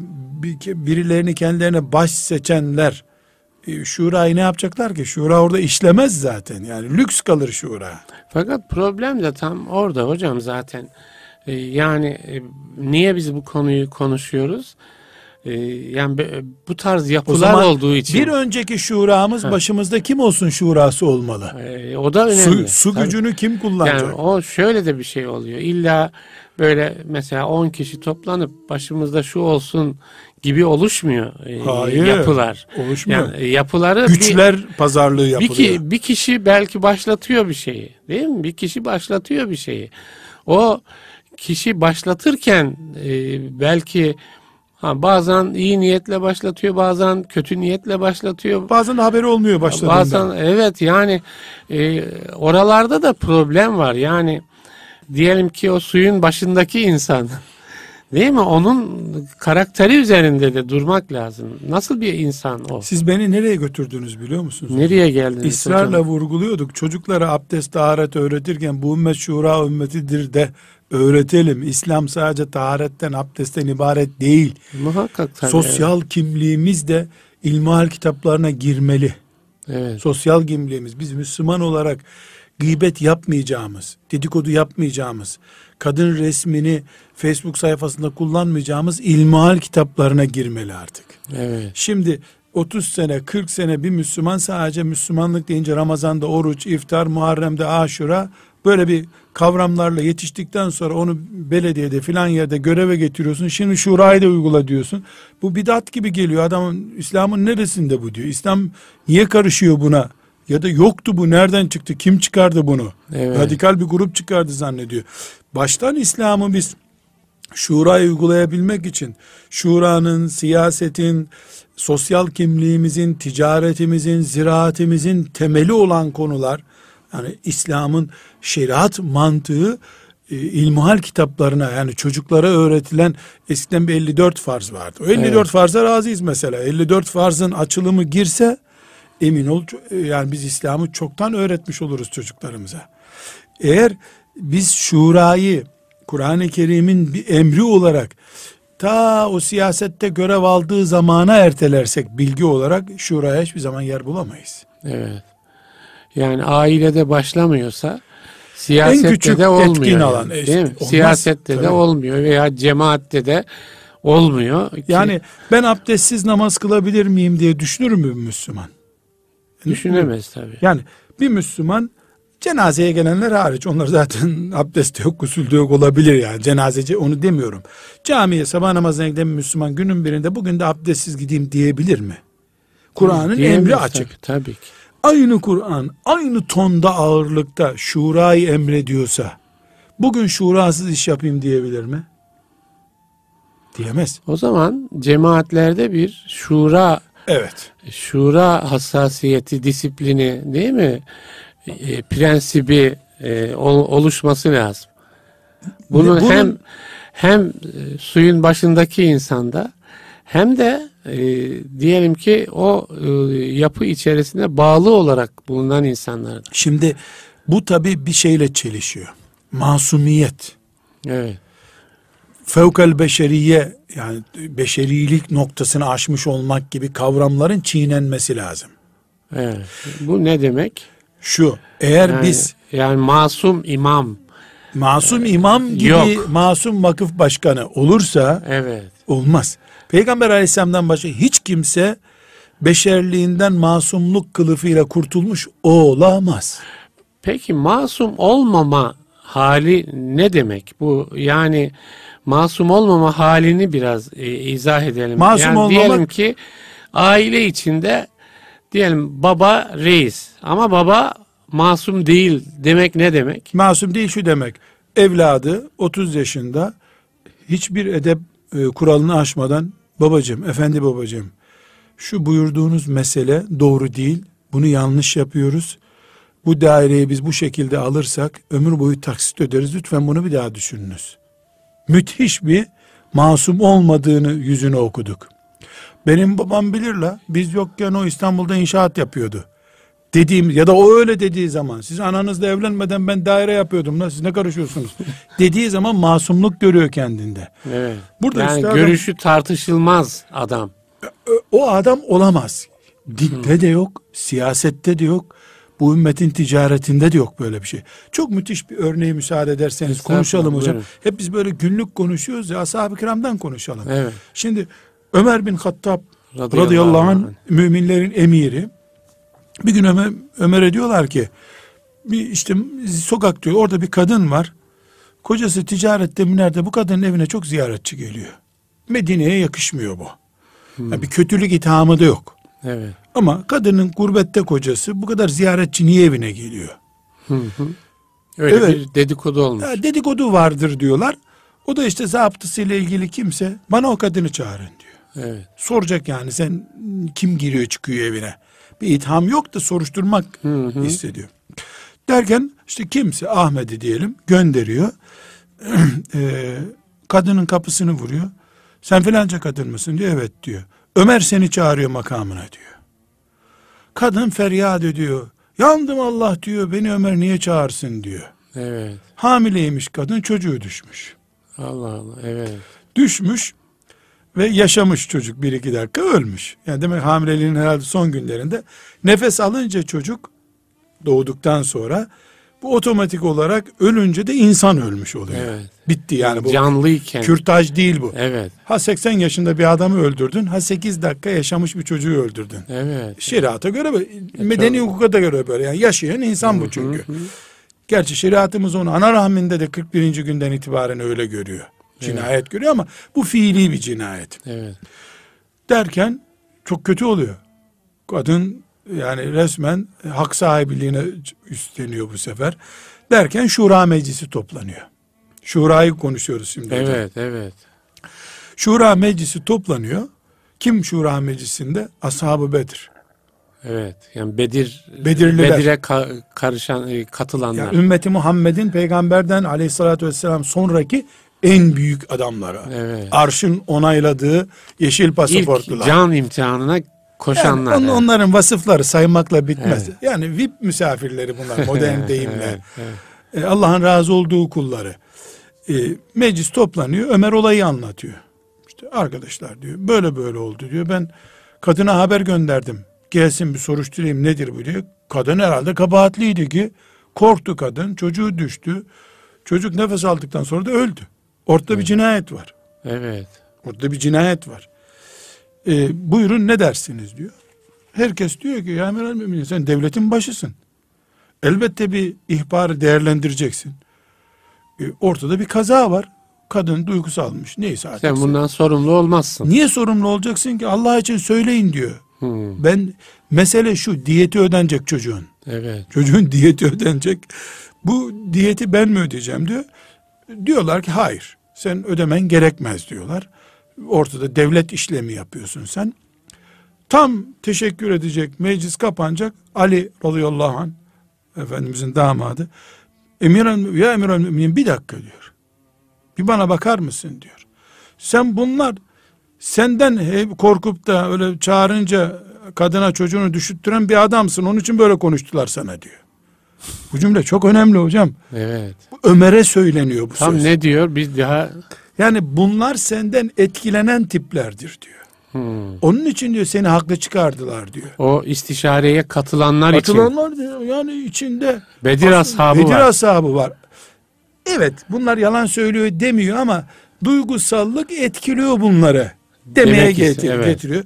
birilerini kendilerine baş seçenler şurayı ne yapacaklar ki? Şura orada işlemez zaten. Yani lüks kalır şura. Fakat problem de tam orada hocam zaten. E, yani e, niye biz bu konuyu konuşuyoruz? Yani bu tarz yapılar olduğu için. Bir önceki şuramız ha. başımızda kim olsun şurası olmalı. Ee, o da önemli. Su, su gücünü kim kullanacak? Yani o şöyle de bir şey oluyor. İlla böyle mesela 10 kişi toplanıp başımızda şu olsun gibi oluşmuyor e, Hayır, yapılar. Oluşmuyor. Yani yapıları güçler bir, pazarlığı yapılıyor. Bir, bir kişi belki başlatıyor bir şeyi, değil mi? Bir kişi başlatıyor bir şeyi. O kişi başlatırken e, belki Ha, bazen iyi niyetle başlatıyor, bazen kötü niyetle başlatıyor. Bazen haberi olmuyor başladığında. Bazen evet yani e, oralarda da problem var. Yani diyelim ki o suyun başındaki insan Değil mi? Onun karakteri üzerinde de durmak lazım. Nasıl bir insan o? Siz beni nereye götürdünüz biliyor musunuz? Nereye geldiniz İsrarla hocam? vurguluyorduk. Çocuklara abdest, taharet öğretirken bu ümmet şura ümmetidir de öğretelim. İslam sadece taharetten, abdestten ibaret değil. Muhakkak tabii. Sosyal kimliğimiz de ilmihal kitaplarına girmeli. Evet. Sosyal kimliğimiz. Biz Müslüman olarak gıybet yapmayacağımız, dedikodu yapmayacağımız, kadın resmini Facebook sayfasında kullanmayacağımız ilmihal kitaplarına girmeli artık. Evet. Şimdi 30 sene 40 sene bir Müslüman sadece Müslümanlık deyince Ramazan'da oruç, iftar, Muharrem'de aşura böyle bir kavramlarla yetiştikten sonra onu belediyede filan yerde göreve getiriyorsun. Şimdi şurayı da uygula diyorsun. Bu bidat gibi geliyor. Adamın İslam'ın neresinde bu diyor. İslam niye karışıyor buna? Ya da yoktu bu nereden çıktı? Kim çıkardı bunu? Evet. Radikal bir grup çıkardı zannediyor. Baştan İslam'ı biz şurayı uygulayabilmek için şuranın, siyasetin, sosyal kimliğimizin, ticaretimizin, ziraatimizin temeli olan konular yani İslam'ın şeriat mantığı e, ilmihal kitaplarına yani çocuklara öğretilen eskiden bir 54 farz vardı. O 54 Evet. farza razıyız mesela. 54 farzın açılımı girse emin ol e, yani biz İslam'ı çoktan öğretmiş oluruz çocuklarımıza. Eğer biz şurayı Kur'an-ı Kerim'in bir emri olarak ta o siyasette görev aldığı zamana ertelersek bilgi olarak şuraya hiçbir zaman yer bulamayız. Evet. Yani ailede başlamıyorsa siyasette küçük de olmuyor. etkin yani, alan. değil mi? Olmaz. Siyasette Tabii. de olmuyor veya cemaatte de olmuyor. Ki Yani ben abdestsiz namaz kılabilir miyim diye düşünür mü bir Müslüman? Düşünemez tabii. Yani bir Müslüman cenazeye gelenler hariç onlar zaten abdest yok gusül yok olabilir yani cenazeci onu demiyorum. Camiye sabah namazına giden bir Müslüman günün birinde bugün de abdestsiz gideyim diyebilir mi? Kur'an'ın emri tabii, açık. Tabii ki. Aynı Kur'an aynı tonda ağırlıkta şurayı emrediyorsa bugün şurasız iş yapayım diyebilir mi? Diyemez. O zaman cemaatlerde bir şura Evet. şura hassasiyeti, disiplini değil mi? E, prensibi e, ol- oluşması lazım. Bunu Bunun- hem hem e, suyun başındaki insanda hem de e, diyelim ki o e, yapı içerisinde bağlı olarak bulunan insanlarda. Şimdi bu tabi bir şeyle çelişiyor. Masumiyet. Evet. Fevkel beşeriye yani beşerilik noktasını aşmış olmak gibi kavramların çiğnenmesi lazım. Evet. Bu ne demek? Şu eğer Yani, biz yani masum imam. masum imam gibi Yok. masum vakıf başkanı olursa Evet. olmaz. Peygamber aleyhisselamdan başka hiç kimse beşerliğinden masumluk kılıfıyla kurtulmuş olamaz. Peki masum olmama hali ne demek? Bu yani masum olmama halini biraz e, izah edelim. Masum yani olmamak- diyelim ki aile içinde diyelim baba reis ama baba masum değil demek ne demek? Masum değil şu demek. Evladı 30 yaşında hiçbir edep e, kuralını aşmadan babacığım, efendi babacığım şu buyurduğunuz mesele doğru değil. Bunu yanlış yapıyoruz. Bu daireyi biz bu şekilde alırsak ömür boyu taksit öderiz. Lütfen bunu bir daha düşününüz. Müthiş bir masum olmadığını yüzüne okuduk. Benim babam bilir la biz yokken o İstanbul'da inşaat yapıyordu. Dediğim ya da o öyle dediği zaman siz ananızla evlenmeden ben daire yapıyordum la siz ne karışıyorsunuz dediği zaman masumluk görüyor kendinde. Evet. Burada yani işte adam- görüşü tartışılmaz adam. O adam olamaz. Dinde de yok, siyasette de yok. Bu ümmetin ticaretinde de yok böyle bir şey. Çok müthiş bir örneği müsaade ederseniz Estağfurullah, konuşalım hocam. buyurun. Hep biz böyle günlük konuşuyoruz ya ashab-ı kiramdan konuşalım. Evet. Şimdi Ömer bin Hattab Radıyallahu radıyallahu anh anh. müminlerin emiri bir gün Ömer, Ömer'e diyorlar ki bir işte sokak diyor orada bir kadın var. Kocası ticarette mi nerede bu kadının evine çok ziyaretçi geliyor. Medine'ye yakışmıyor bu. Yani bir kötülük ithamı da yok. Evet. Ama kadının gurbette kocası bu kadar ziyaretçi niye evine geliyor? Hı hı. Öyle Evet. bir dedikodu olmuş. Ya dedikodu vardır diyorlar. O da işte zaptısıyla ilgili kimse bana o kadını çağırın diyor. Evet. Soracak yani sen kim giriyor çıkıyor evine. Bir itham yok da soruşturmak Hı hı. istediyor. Derken işte kimse Ahmet'i diyelim gönderiyor. Eee, kadının kapısını vuruyor. Sen filanca kadın mısın diyor. Evet diyor. Ömer seni çağırıyor makamına diyor. Kadın feryat ediyor. Yandım Allah diyor. Beni Ömer niye çağırsın diyor. Evet. Hamileymiş kadın çocuğu düşmüş. Allah Allah. Evet. Düşmüş ve yaşamış çocuk bir iki dakika ölmüş. Yani demek hamileliğin herhalde son günlerinde nefes alınca çocuk doğduktan sonra bu otomatik olarak ölünce de insan ölmüş oluyor. Evet. Bitti yani bu. Canlıyken. Kürtaj değil bu. Evet. Ha 80 yaşında bir adamı öldürdün, ha 8 dakika yaşamış bir çocuğu öldürdün. Evet. Şeriata göre böyle, medeni çok- hukuka da göre böyle. Yani yaşayan insan bu çünkü. Gerçi şeriatımız onu ana rahminde de 41. günden itibaren öyle görüyor. Cinayet görüyor ama bu fiili bir cinayet. Evet. Derken çok kötü oluyor. Kadın yani resmen hak sahibiliğine üstleniyor bu sefer. Derken şura meclisi toplanıyor. Şurayı konuşuyoruz şimdi. hocam. Evet. Evet. Şura meclisi toplanıyor. Kim şura meclisinde? Ashab-ı Bedir. Evet. Yani Bedir Bedirliler. Bedir'e ka- karışan e, katılanlar. Yani ümmeti Muhammed'in peygamberden aleyhissalatü vesselam sonraki en büyük adamları. Evet. Arşın onayladığı yeşil İlk pasaportlular. can imtihanına Yani koşanlar. on- evet. onların vasıfları saymakla bitmez. Evet. Yani VIP misafirleri bunlar modern deyimle. Evet, evet. E, Allah'ın razı olduğu kulları. E, meclis toplanıyor. Ömer olayı anlatıyor. İşte arkadaşlar diyor böyle böyle oldu diyor. Ben kadına haber gönderdim. Gelsin bir soruşturayım nedir bu diyor. Kadın herhalde kabahatliydi ki korktu kadın. Çocuğu düştü. Çocuk nefes aldıktan sonra da öldü. Ortada bir cinayet var. Evet. Orada bir cinayet var. E, buyurun ne dersiniz diyor. Herkes diyor ki ya Emir Müminin sen devletin başısın. Elbette bir ihbarı değerlendireceksin. E, ortada bir kaza var. Kadın duygusalmış. Neyse artık. Sen bundan sorumlu olmazsın. Niye sorumlu olacaksın ki? Allah için söyleyin diyor. Hmm, Ben mesele şu diyeti ödenecek çocuğun. Evet. Çocuğun diyeti ödenecek. Bu diyeti ben mi ödeyeceğim diyor. Diyorlar ki hayır. Sen ödemen gerekmez diyorlar. Ortada devlet işlemi yapıyorsun sen. Tam teşekkür edecek meclis kapanacak. Ali radıyallahu anh Efendimizin damadı. Emir ya emir müminin bir dakika diyor. Bir bana bakar mısın diyor. Sen bunlar senden he- korkup da öyle çağırınca kadına çocuğunu düşüttüren bir adamsın. Onun için böyle konuştular sana diyor. Bu cümle çok önemli hocam. Evet. Ömer'e söyleniyor bu Tam söz. ne diyor? Biz daha Yani bunlar senden etkilenen tiplerdir diyor. Hmm. Onun için diyor seni haklı çıkardılar diyor. o istişareye katılanlar için Katılanlar diyor yani içinde Bedir ashabı Bedir var. ashabı var. Evet bunlar yalan söylüyor demiyor ama duygusallık etkiliyor bunları demeye Demek getir- evet. getiriyor.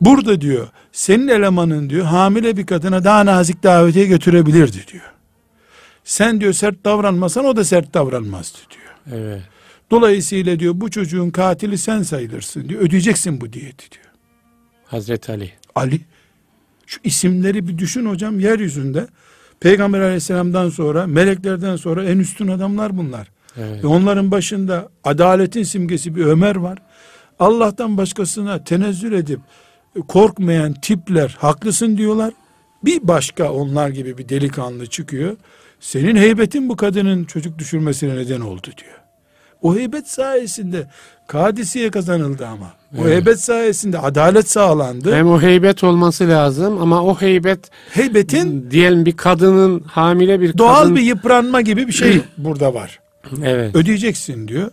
Burada diyor senin elemanın diyor hamile bir kadına daha nazik davetiye götürebilirdi diyor. Sen diyor sert davranmasan o da sert davranmazdı diyor. Evet. Dolayısıyla diyor bu çocuğun katili sen sayılırsın diyor. Ödeyeceksin bu diyeti diyor. Hazreti Ali. Ali. Şu isimleri bir düşün hocam yeryüzünde. Peygamber aleyhisselamdan sonra, meleklerden sonra en üstün adamlar bunlar. Evet. Ve onların başında adaletin simgesi bir Ömer var. Allah'tan başkasına tenezzül edip korkmayan tipler haklısın diyorlar. Bir başka onlar gibi bir delikanlı çıkıyor. Senin heybetin bu kadının çocuk düşürmesine neden oldu diyor. O heybet sayesinde Kadisiye kazanıldı ama. O Evet. heybet sayesinde adalet sağlandı. Hem o heybet olması lazım ama o heybet Heybetin diyelim bir kadının hamile bir doğal kadın bir yıpranma gibi bir şey burada var. evet Ödeyeceksin diyor.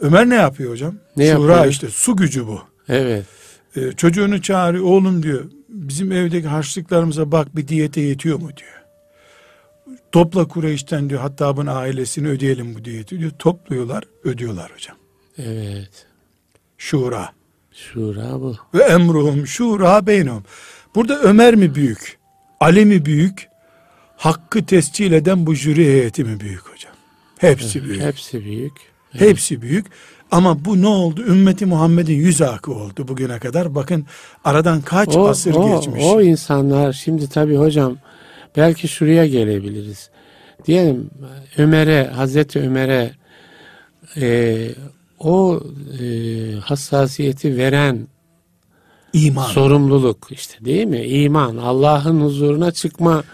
Ömer ne yapıyor hocam? Ne Şura yapıyor? işte su gücü bu. evet Ee, çocuğunu çağırıyor oğlum diyor. Bizim evdeki harçlıklarımıza bak bir diyete yetiyor mu diyor. Topla Kureyş'ten diyor Hattab'ın ailesini ödeyelim bu diyeti diyor. Topluyorlar ödüyorlar hocam. evet Şura. şura bu Ve emruhum şura beynum. Burada Ömer mi büyük? Ali mi büyük? Hakkı tescil eden bu jüri heyeti mi büyük hocam? Hepsi büyük. hepsi büyük Hepsi büyük. Ama bu ne oldu? Ümmeti Muhammed'in yüz akı oldu bugüne kadar. Bakın aradan kaç o, asır o, geçmiş. o insanlar şimdi tabii hocam belki şuraya gelebiliriz. Diyelim Ömer'e, Hazreti Ömer'e e, o e, hassasiyeti veren İman. sorumluluk işte değil mi? İman, Allah'ın huzuruna çıkma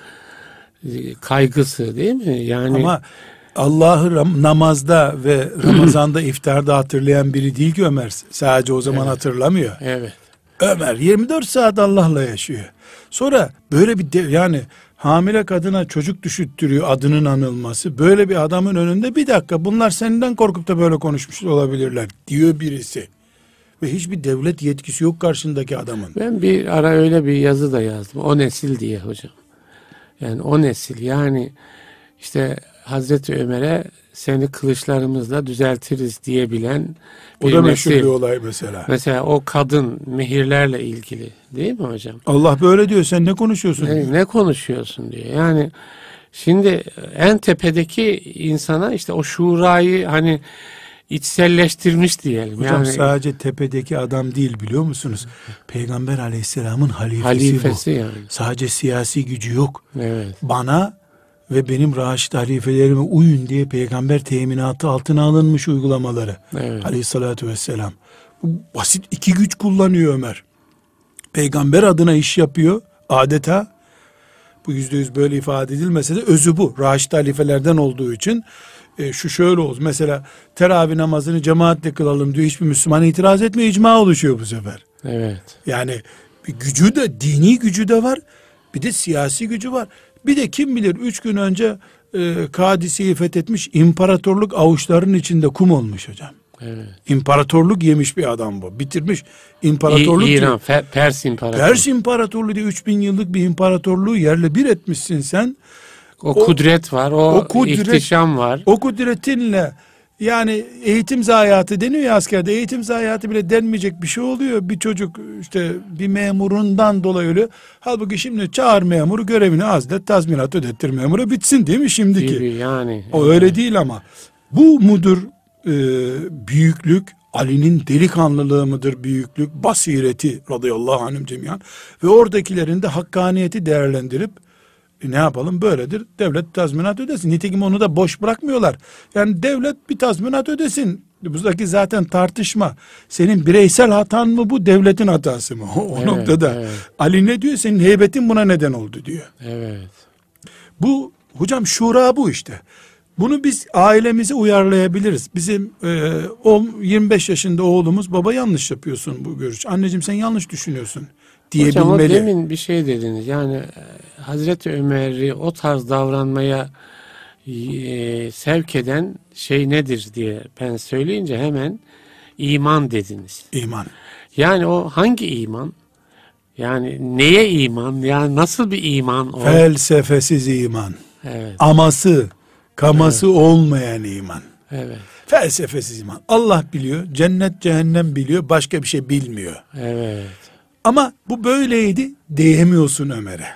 kaygısı değil mi? Yani Ama Allah'ı namazda ve Ramazan'da iftarda hatırlayan biri değil ki Ömer. Sadece o zaman hatırlamıyor. Evet. Ömer 24 saat Allah'la yaşıyor. Sonra böyle bir de, yani hamile kadına çocuk düşüttürüyor adının anılması. Böyle bir adamın önünde bir dakika bunlar senden korkup da böyle konuşmuş olabilirler diyor birisi. Ve hiçbir devlet yetkisi yok karşındaki adamın. Ben bir ara öyle bir yazı da yazdım. O nesil diye hocam. Yani o nesil yani işte Hazreti Ömer'e seni kılıçlarımızla düzeltiriz diyebilen O da meşhur bir olay mesela. Mesela o kadın mehirlerle ilgili değil mi hocam? Allah böyle diyor sen ne konuşuyorsun? Ne, ne konuşuyorsun diyor. Yani şimdi en tepedeki insana işte o şurayı hani içselleştirmiş diyelim. Hocam yani sadece tepedeki adam değil biliyor musunuz? Peygamber aleyhisselamın halifesi, halifesi bu. yani. Sadece siyasi gücü yok. Evet. Bana ve benim raşit halifelerime uyun diye peygamber teminatı altına alınmış uygulamaları. Evet. Aleyhissalatü vesselam. Bu basit iki güç kullanıyor Ömer. Peygamber adına iş yapıyor adeta. Bu yüzde yüz böyle ifade edilmese de özü bu. Raşit halifelerden olduğu için e, şu şöyle oldu. Mesela teravih namazını cemaatle kılalım diyor. Hiçbir Müslüman itiraz etmiyor. icma oluşuyor bu sefer. Evet. Yani bir gücü de dini gücü de var. Bir de siyasi gücü var. Bir de kim bilir üç gün önce e, Kadisi'yi fethetmiş imparatorluk avuçlarının içinde kum olmuş hocam. Evet. İmparatorluk yemiş bir adam bu. Bitirmiş imparatorluk. İ-. İran, Fe- Pers İmparatoru. Pers İmparatorluğu diye 3000 yıllık bir imparatorluğu yerle bir etmişsin sen. o, o- kudret var, o, o kudret- ihtişam var. O kudretinle yani eğitim zayiatı deniyor ya askerde eğitim zayiatı bile denmeyecek bir şey oluyor. Bir çocuk işte bir memurundan dolayı ölüyor. Halbuki şimdi çağır memuru görevini azlet tazminat ödettir memura bitsin değil mi şimdiki? gibi yani. O öyle değil ama. Bu mudur e, büyüklük? Ali'nin delikanlılığı mıdır büyüklük? Basireti radıyallahu anhüm cemiyan. Ve oradakilerin de hakkaniyeti değerlendirip e, ne yapalım böyledir. Devlet tazminat ödesin. Nitekim onu da boş bırakmıyorlar. Yani devlet bir tazminat ödesin. Buradaki zaten tartışma. Senin bireysel hatan mı bu devletin hatası mı? O, o Evet, noktada. evet. Ali ne diyor? Senin heybetin buna neden oldu diyor. Evet. Bu hocam şura bu işte. Bunu biz ailemize uyarlayabiliriz. Bizim e, o 25 yaşında oğlumuz baba yanlış yapıyorsun bu görüş. Anneciğim sen yanlış düşünüyorsun Hocam o diyebilmeli. demin bir şey dediniz. Yani e, Hazreti Ömer'i o tarz davranmaya e, sevk eden şey nedir diye ben söyleyince hemen iman dediniz. İman. Yani o hangi iman? Yani neye iman? Yani nasıl bir iman o? Felsefesiz iman. Evet, Aması, kaması olmayan iman. evet, Felsefesiz iman. Allah biliyor, cennet cehennem biliyor, başka bir şey bilmiyor. evet. Ama bu böyleydi diyemiyorsun Ömer'e.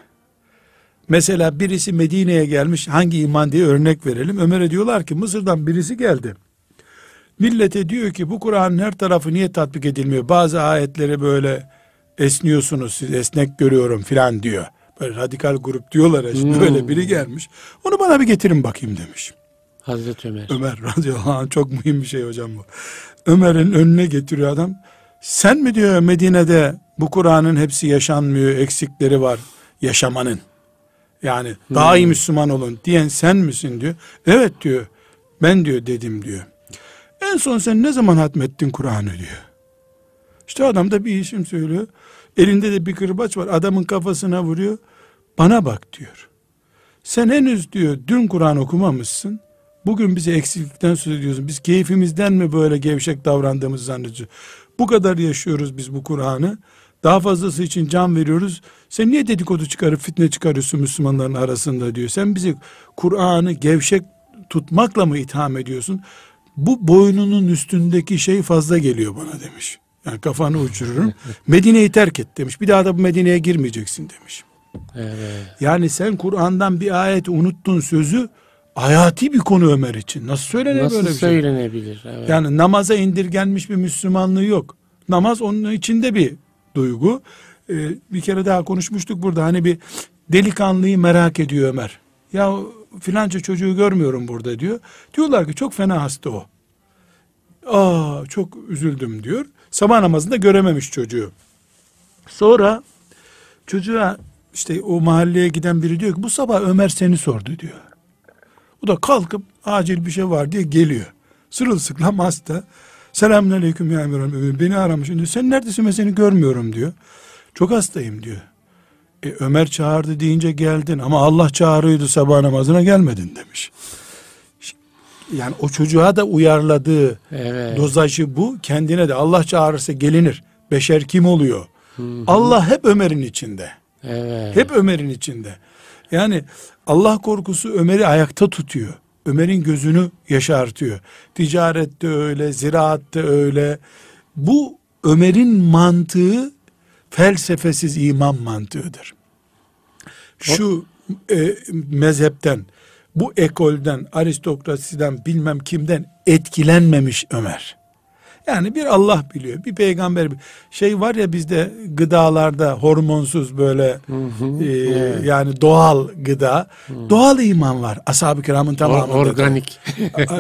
Mesela birisi Medine'ye gelmiş hangi iman diye örnek verelim. Ömer'e diyorlar ki Mısır'dan birisi geldi. Millete diyor ki bu Kur'an'ın her tarafı niye tatbik edilmiyor? Bazı ayetleri böyle esniyorsunuz siz esnek görüyorum filan diyor. Böyle radikal grup diyorlar ya işte Hmm. böyle biri gelmiş. Onu bana bir getirin bakayım demiş. Hazreti Ömer. Ömer radıyallahu anh çok mühim bir şey hocam bu. Ömer'in önüne getiriyor adam. Sen mi diyor Medine'de bu Kur'an'ın hepsi yaşanmıyor, eksikleri var yaşamanın. Yani daha iyi Müslüman olun diyen sen misin diyor. Evet diyor. Ben diyor dedim diyor. En son sen ne zaman hatmettin Kur'an'ı diyor. İşte adam da bir isim söylüyor. Elinde de bir kırbaç var. Adamın kafasına vuruyor. Bana bak diyor. Sen henüz diyor dün Kur'an okumamışsın. Bugün bize eksiklikten söz ediyorsun. Biz keyfimizden mi böyle gevşek davrandığımızı zannediyoruz. Bu kadar yaşıyoruz biz bu Kur'an'ı. Daha fazlası için can veriyoruz. Sen niye dedikodu çıkarıp fitne çıkarıyorsun Müslümanların arasında diyor. Sen bizi Kur'an'ı gevşek tutmakla mı itham ediyorsun? Bu boynunun üstündeki şey fazla geliyor bana demiş. Yani kafanı uçururum. Medine'yi terk et demiş. Bir daha da bu Medine'ye girmeyeceksin demiş. Evet. Yani sen Kur'an'dan bir ayet unuttun sözü hayati bir konu Ömer için. Nasıl söylenir Nasıl böyle bir şey? söylenebilir? Evet. Yani namaza indirgenmiş bir Müslümanlığı yok. Namaz onun içinde bir duygu. Ee, bir kere daha konuşmuştuk burada. Hani bir delikanlıyı merak ediyor Ömer. Ya filanca çocuğu görmüyorum burada diyor. Diyorlar ki çok fena hasta o. Aa çok üzüldüm diyor. Sabah namazında görememiş çocuğu. Sonra çocuğa işte o mahalleye giden biri diyor ki bu sabah Ömer seni sordu diyor. O da kalkıp acil bir şey var diye geliyor. Sırılsıklam hasta. Selamünaleyküm ya emiral müminin. Beni aramış. Diyor. Sen neredesin ben seni görmüyorum diyor. Çok hastayım diyor. E, Ömer çağırdı deyince geldin ama Allah çağırıyordu sabah namazına gelmedin demiş. Yani o çocuğa da uyarladığı Evet. dozajı bu. Kendine de Allah çağırırsa gelinir. Beşer kim oluyor? Hı hı. Allah hep Ömer'in içinde. Evet. Hep Ömer'in içinde. Yani Allah korkusu Ömer'i ayakta tutuyor. Ömer'in gözünü yaşartıyor. Ticarette öyle, ziraatte öyle. Bu Ömer'in mantığı felsefesiz iman mantığıdır. Şu e, mezhepten, bu ekolden, aristokrasiden bilmem kimden etkilenmemiş Ömer. Yani bir Allah biliyor, bir peygamber biliyor. Şey var ya bizde gıdalarda hormonsuz böyle Hı hı. e, Evet. yani doğal gıda. Doğal iman var. Ashab-ı kiramın Or- tamamında. da. organik.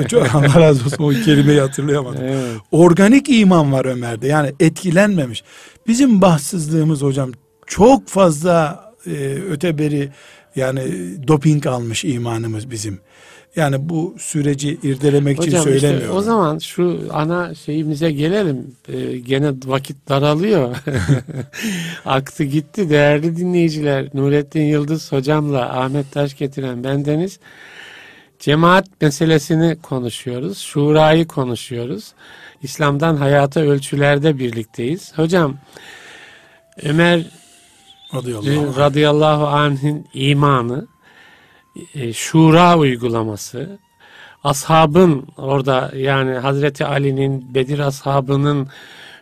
Çok Allah razı olsun o kelimeyi hatırlayamadım. evet. Organik iman var Ömer'de. Yani etkilenmemiş. Bizim bahtsızlığımız hocam çok fazla e, öteberi yani doping almış imanımız bizim. Yani bu süreci irdelemek için Hocam işte söylemiyorum. o zaman şu ana şeyimize gelelim. Ee, gene vakit daralıyor. Aktı gitti değerli dinleyiciler. Nurettin Yıldız hocamla Ahmet Taş getiren bendeniz. Cemaat meselesini konuşuyoruz. Şurayı konuşuyoruz. İslam'dan hayata ölçülerde birlikteyiz. Hocam Ömer Radıyallahu radıyallahu anh'in imanı, e, şura uygulaması, ashabın orada yani Hazreti Ali'nin, Bedir ashabının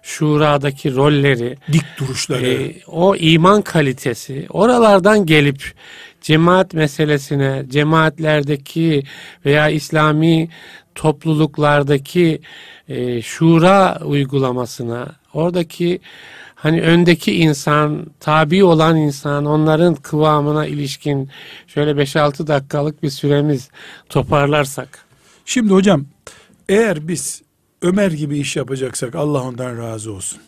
şuradaki rolleri, dik duruşları. e, o iman kalitesi oralardan gelip cemaat meselesine, cemaatlerdeki veya İslami topluluklardaki e, şura uygulamasına, oradaki hani öndeki insan, tabi olan insan, onların kıvamına ilişkin şöyle 5-6 dakikalık bir süremiz toparlarsak. Şimdi hocam eğer biz Ömer gibi iş yapacaksak Allah ondan razı olsun.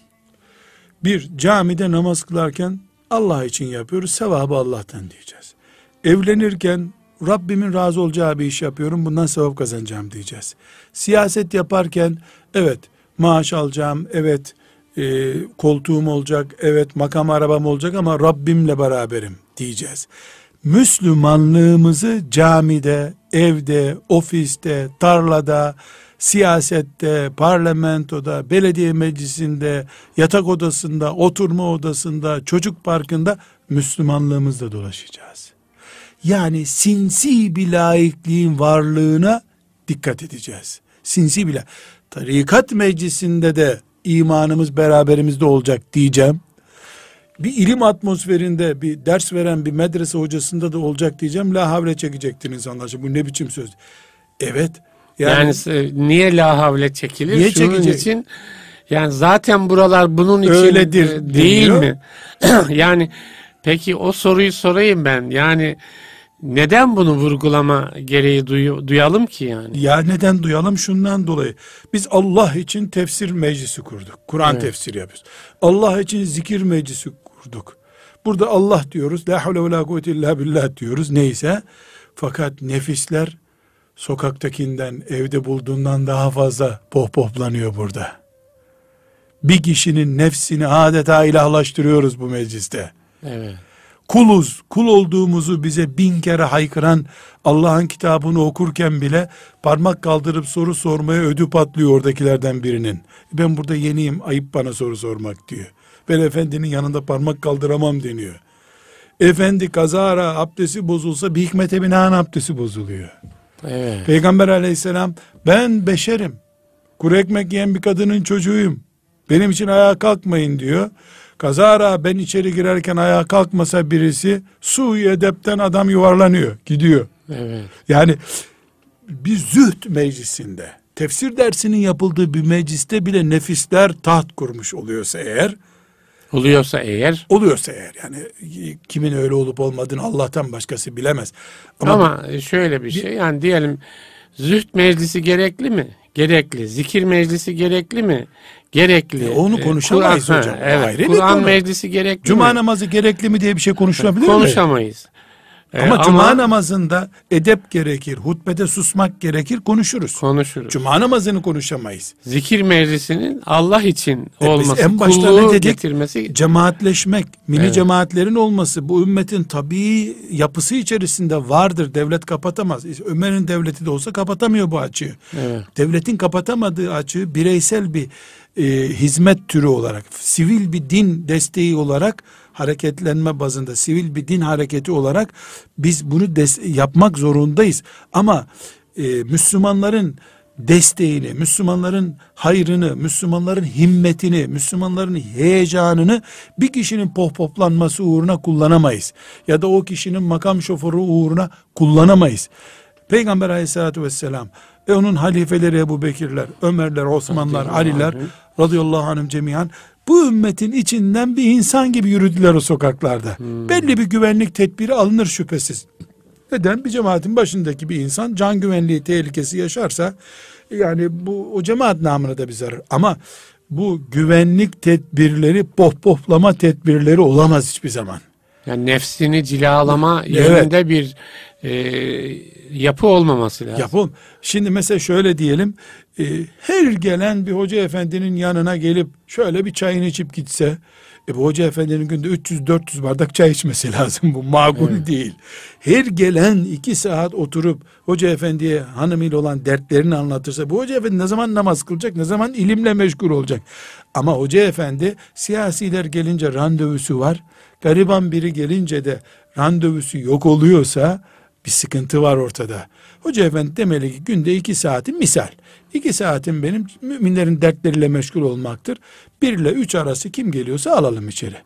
Bir camide namaz kılarken Allah için yapıyoruz sevabı Allah'tan diyeceğiz. Evlenirken Rabbimin razı olacağı bir iş yapıyorum bundan sevap kazanacağım diyeceğiz. Siyaset yaparken evet maaş alacağım evet e, koltuğum olacak evet makam arabam olacak ama Rabbimle beraberim diyeceğiz. Müslümanlığımızı camide, evde, ofiste, tarlada, siyasette, parlamentoda, belediye meclisinde, yatak odasında, oturma odasında, çocuk parkında Müslümanlığımızla dolaşacağız. Yani sinsi bir laikliğin varlığına dikkat edeceğiz. Sinsi bile. Tarikat meclisinde de imanımız beraberimizde olacak diyeceğim. Bir ilim atmosferinde bir ders veren bir medrese hocasında da olacak diyeceğim. La havle çekecektir insanlar. Şimdi Bu ne biçim söz? Evet. Yani, e, niye la havle çekilir? Niye Şunun çekecek? için yani zaten buralar bunun için Öyledir e, değil deniyor. mi? yani peki o soruyu sorayım ben. Yani neden bunu vurgulama gereği duyu- duyalım ki yani? Ya neden duyalım? Şundan dolayı. Biz Allah için tefsir meclisi kurduk. Kur'an Evet. tefsiri yapıyoruz. Allah için zikir meclisi kurduk. Burada Allah diyoruz. La havle ve la kuvvete illa billah diyoruz. Neyse. Fakat nefisler sokaktakinden, evde bulduğundan daha fazla pohpohlanıyor burada. Bir kişinin nefsini adeta ilahlaştırıyoruz bu mecliste Evet. Kuluz, kul olduğumuzu bize bin kere haykıran Allah'ın kitabını okurken bile parmak kaldırıp soru sormaya ödü patlıyor oradakilerden birinin. Ben burada yeniyim, ayıp bana soru sormak diyor. Ben efendinin yanında parmak kaldıramam deniyor. Efendi kazara abdesti bozulsa bir hikmete binaen abdesti bozuluyor. Evet. Peygamber aleyhisselam ben beşerim. Kuru ekmek yiyen bir kadının çocuğuyum. Benim için ayağa kalkmayın diyor. Kazara ben içeri girerken ayağa kalkmasa birisi su edepten adam yuvarlanıyor gidiyor. Evet. Yani bir zühd meclisinde tefsir dersinin yapıldığı bir mecliste bile nefisler taht kurmuş oluyorsa eğer Oluyorsa eğer oluyorsa eğer yani kimin öyle olup olmadığını Allah'tan başkası bilemez. Ama, ama, şöyle bir şey yani diyelim züht meclisi gerekli mi? Gerekli. Zikir meclisi gerekli mi? Gerekli. E, onu E, konuşamayız Kur'an- hocam. Evet. Kur'an meclisi gerekli Cuma mi? namazı gerekli mi diye bir şey konuşulabilir mi? Konuşamayız. Ee, ama, ama cuma namazında edep gerekir, hutbede susmak gerekir, konuşuruz. Konuşuruz. Cuma namazını konuşamayız. Zikir meclisinin Allah için e olması, en başta ne dedik? getirmesi. Cemaatleşmek, mini evet. cemaatlerin olması bu ümmetin tabii yapısı içerisinde vardır. Devlet kapatamaz. Ömer'in devleti de olsa kapatamıyor bu açığı. Evet. Devletin kapatamadığı açığı bireysel bir e, hizmet türü olarak, sivil bir din desteği olarak hareketlenme bazında sivil bir din hareketi olarak biz bunu yapmak zorundayız. Ama e, Müslümanların desteğini, Müslümanların hayrını, Müslümanların himmetini, Müslümanların heyecanını bir kişinin pohpoplanması uğruna kullanamayız. Ya da o kişinin makam şoförü uğruna kullanamayız. Peygamber aleyhissalatü vesselam ve onun halifeleri Ebu Bekirler, Ömerler, Osmanlar, Aliler radıyallahu anhüm cemiyan bu ümmetin içinden bir insan gibi yürüdüler o sokaklarda. Hmm. Belli bir güvenlik tedbiri alınır şüphesiz. Neden? Bir cemaatin başındaki bir insan can güvenliği tehlikesi yaşarsa yani bu o cemaat namına da bir zarar. Ama bu güvenlik tedbirleri pohpohlama tedbirleri olamaz hiçbir zaman. Yani nefsini cilalama evet. yönünde bir e, yapı olmaması lazım. Yapı. Şimdi mesela şöyle diyelim. E, her gelen bir hoca efendinin yanına gelip şöyle bir çayını içip gitse e, bu hoca efendinin günde 300-400 bardak çay içmesi lazım. Bu makul evet. değil. Her gelen iki saat oturup hoca efendiye hanımıyla olan dertlerini anlatırsa bu hoca efendi ne zaman namaz kılacak ne zaman ilimle meşgul olacak. Ama hoca efendi siyasiler gelince randevusu var. Gariban biri gelince de randevusu yok oluyorsa bir sıkıntı var ortada. Hoca efendi demeli ki günde iki saatin misal. iki saatin benim müminlerin dertleriyle meşgul olmaktır. Bir ile üç arası kim geliyorsa alalım içeri.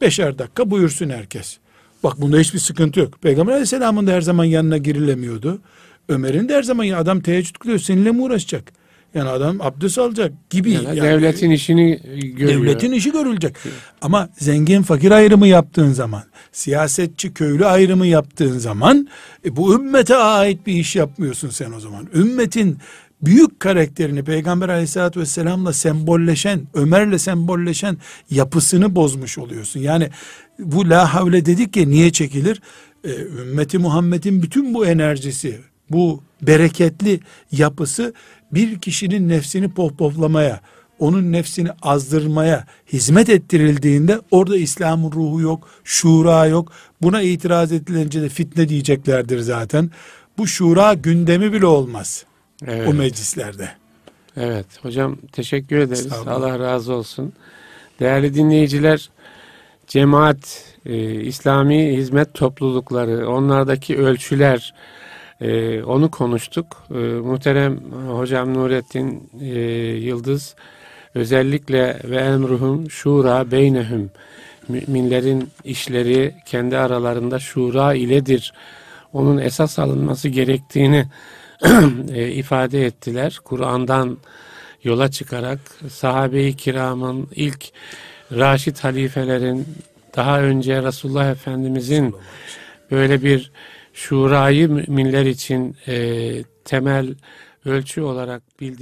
Beşer dakika buyursun herkes. Bak bunda hiçbir sıkıntı yok. Peygamber aleyhisselamın da her zaman yanına girilemiyordu. Ömer'in de her zaman ya adam teheccüd kılıyor seninle mi uğraşacak? Yani adam abdest alacak gibi. Yani, yani devletin işini görüyor. Devletin işi görülecek. Ama zengin fakir ayrımı yaptığın zaman, siyasetçi köylü ayrımı yaptığın zaman e, bu ümmete ait bir iş yapmıyorsun sen o zaman. Ümmetin büyük karakterini Peygamber aleyhissalatü vesselamla sembolleşen, Ömer'le sembolleşen yapısını bozmuş oluyorsun. Yani bu la havle dedik ya niye çekilir? Ee, ümmeti Muhammed'in bütün bu enerjisi, bu bereketli yapısı bir kişinin nefsini pohpohlamaya, onun nefsini azdırmaya hizmet ettirildiğinde orada İslam'ın ruhu yok, şura yok. Buna itiraz edilince de fitne diyeceklerdir zaten. Bu şura gündemi bile olmaz evet. o meclislerde. Evet hocam teşekkür ederiz. Allah razı olsun. Değerli dinleyiciler cemaat, e, İslami hizmet toplulukları, onlardaki ölçüler, e, onu konuştuk. E, muhterem hocam Nurettin e, Yıldız özellikle ve emruhum şura beynehum müminlerin işleri kendi aralarında şura iledir. Onun esas alınması gerektiğini e, ifade ettiler. Kur'an'dan yola çıkarak sahabe-i kiramın ilk Raşid halifelerin daha önce Resulullah Efendimizin böyle bir şurayı müminler için e, temel ölçü olarak bildi.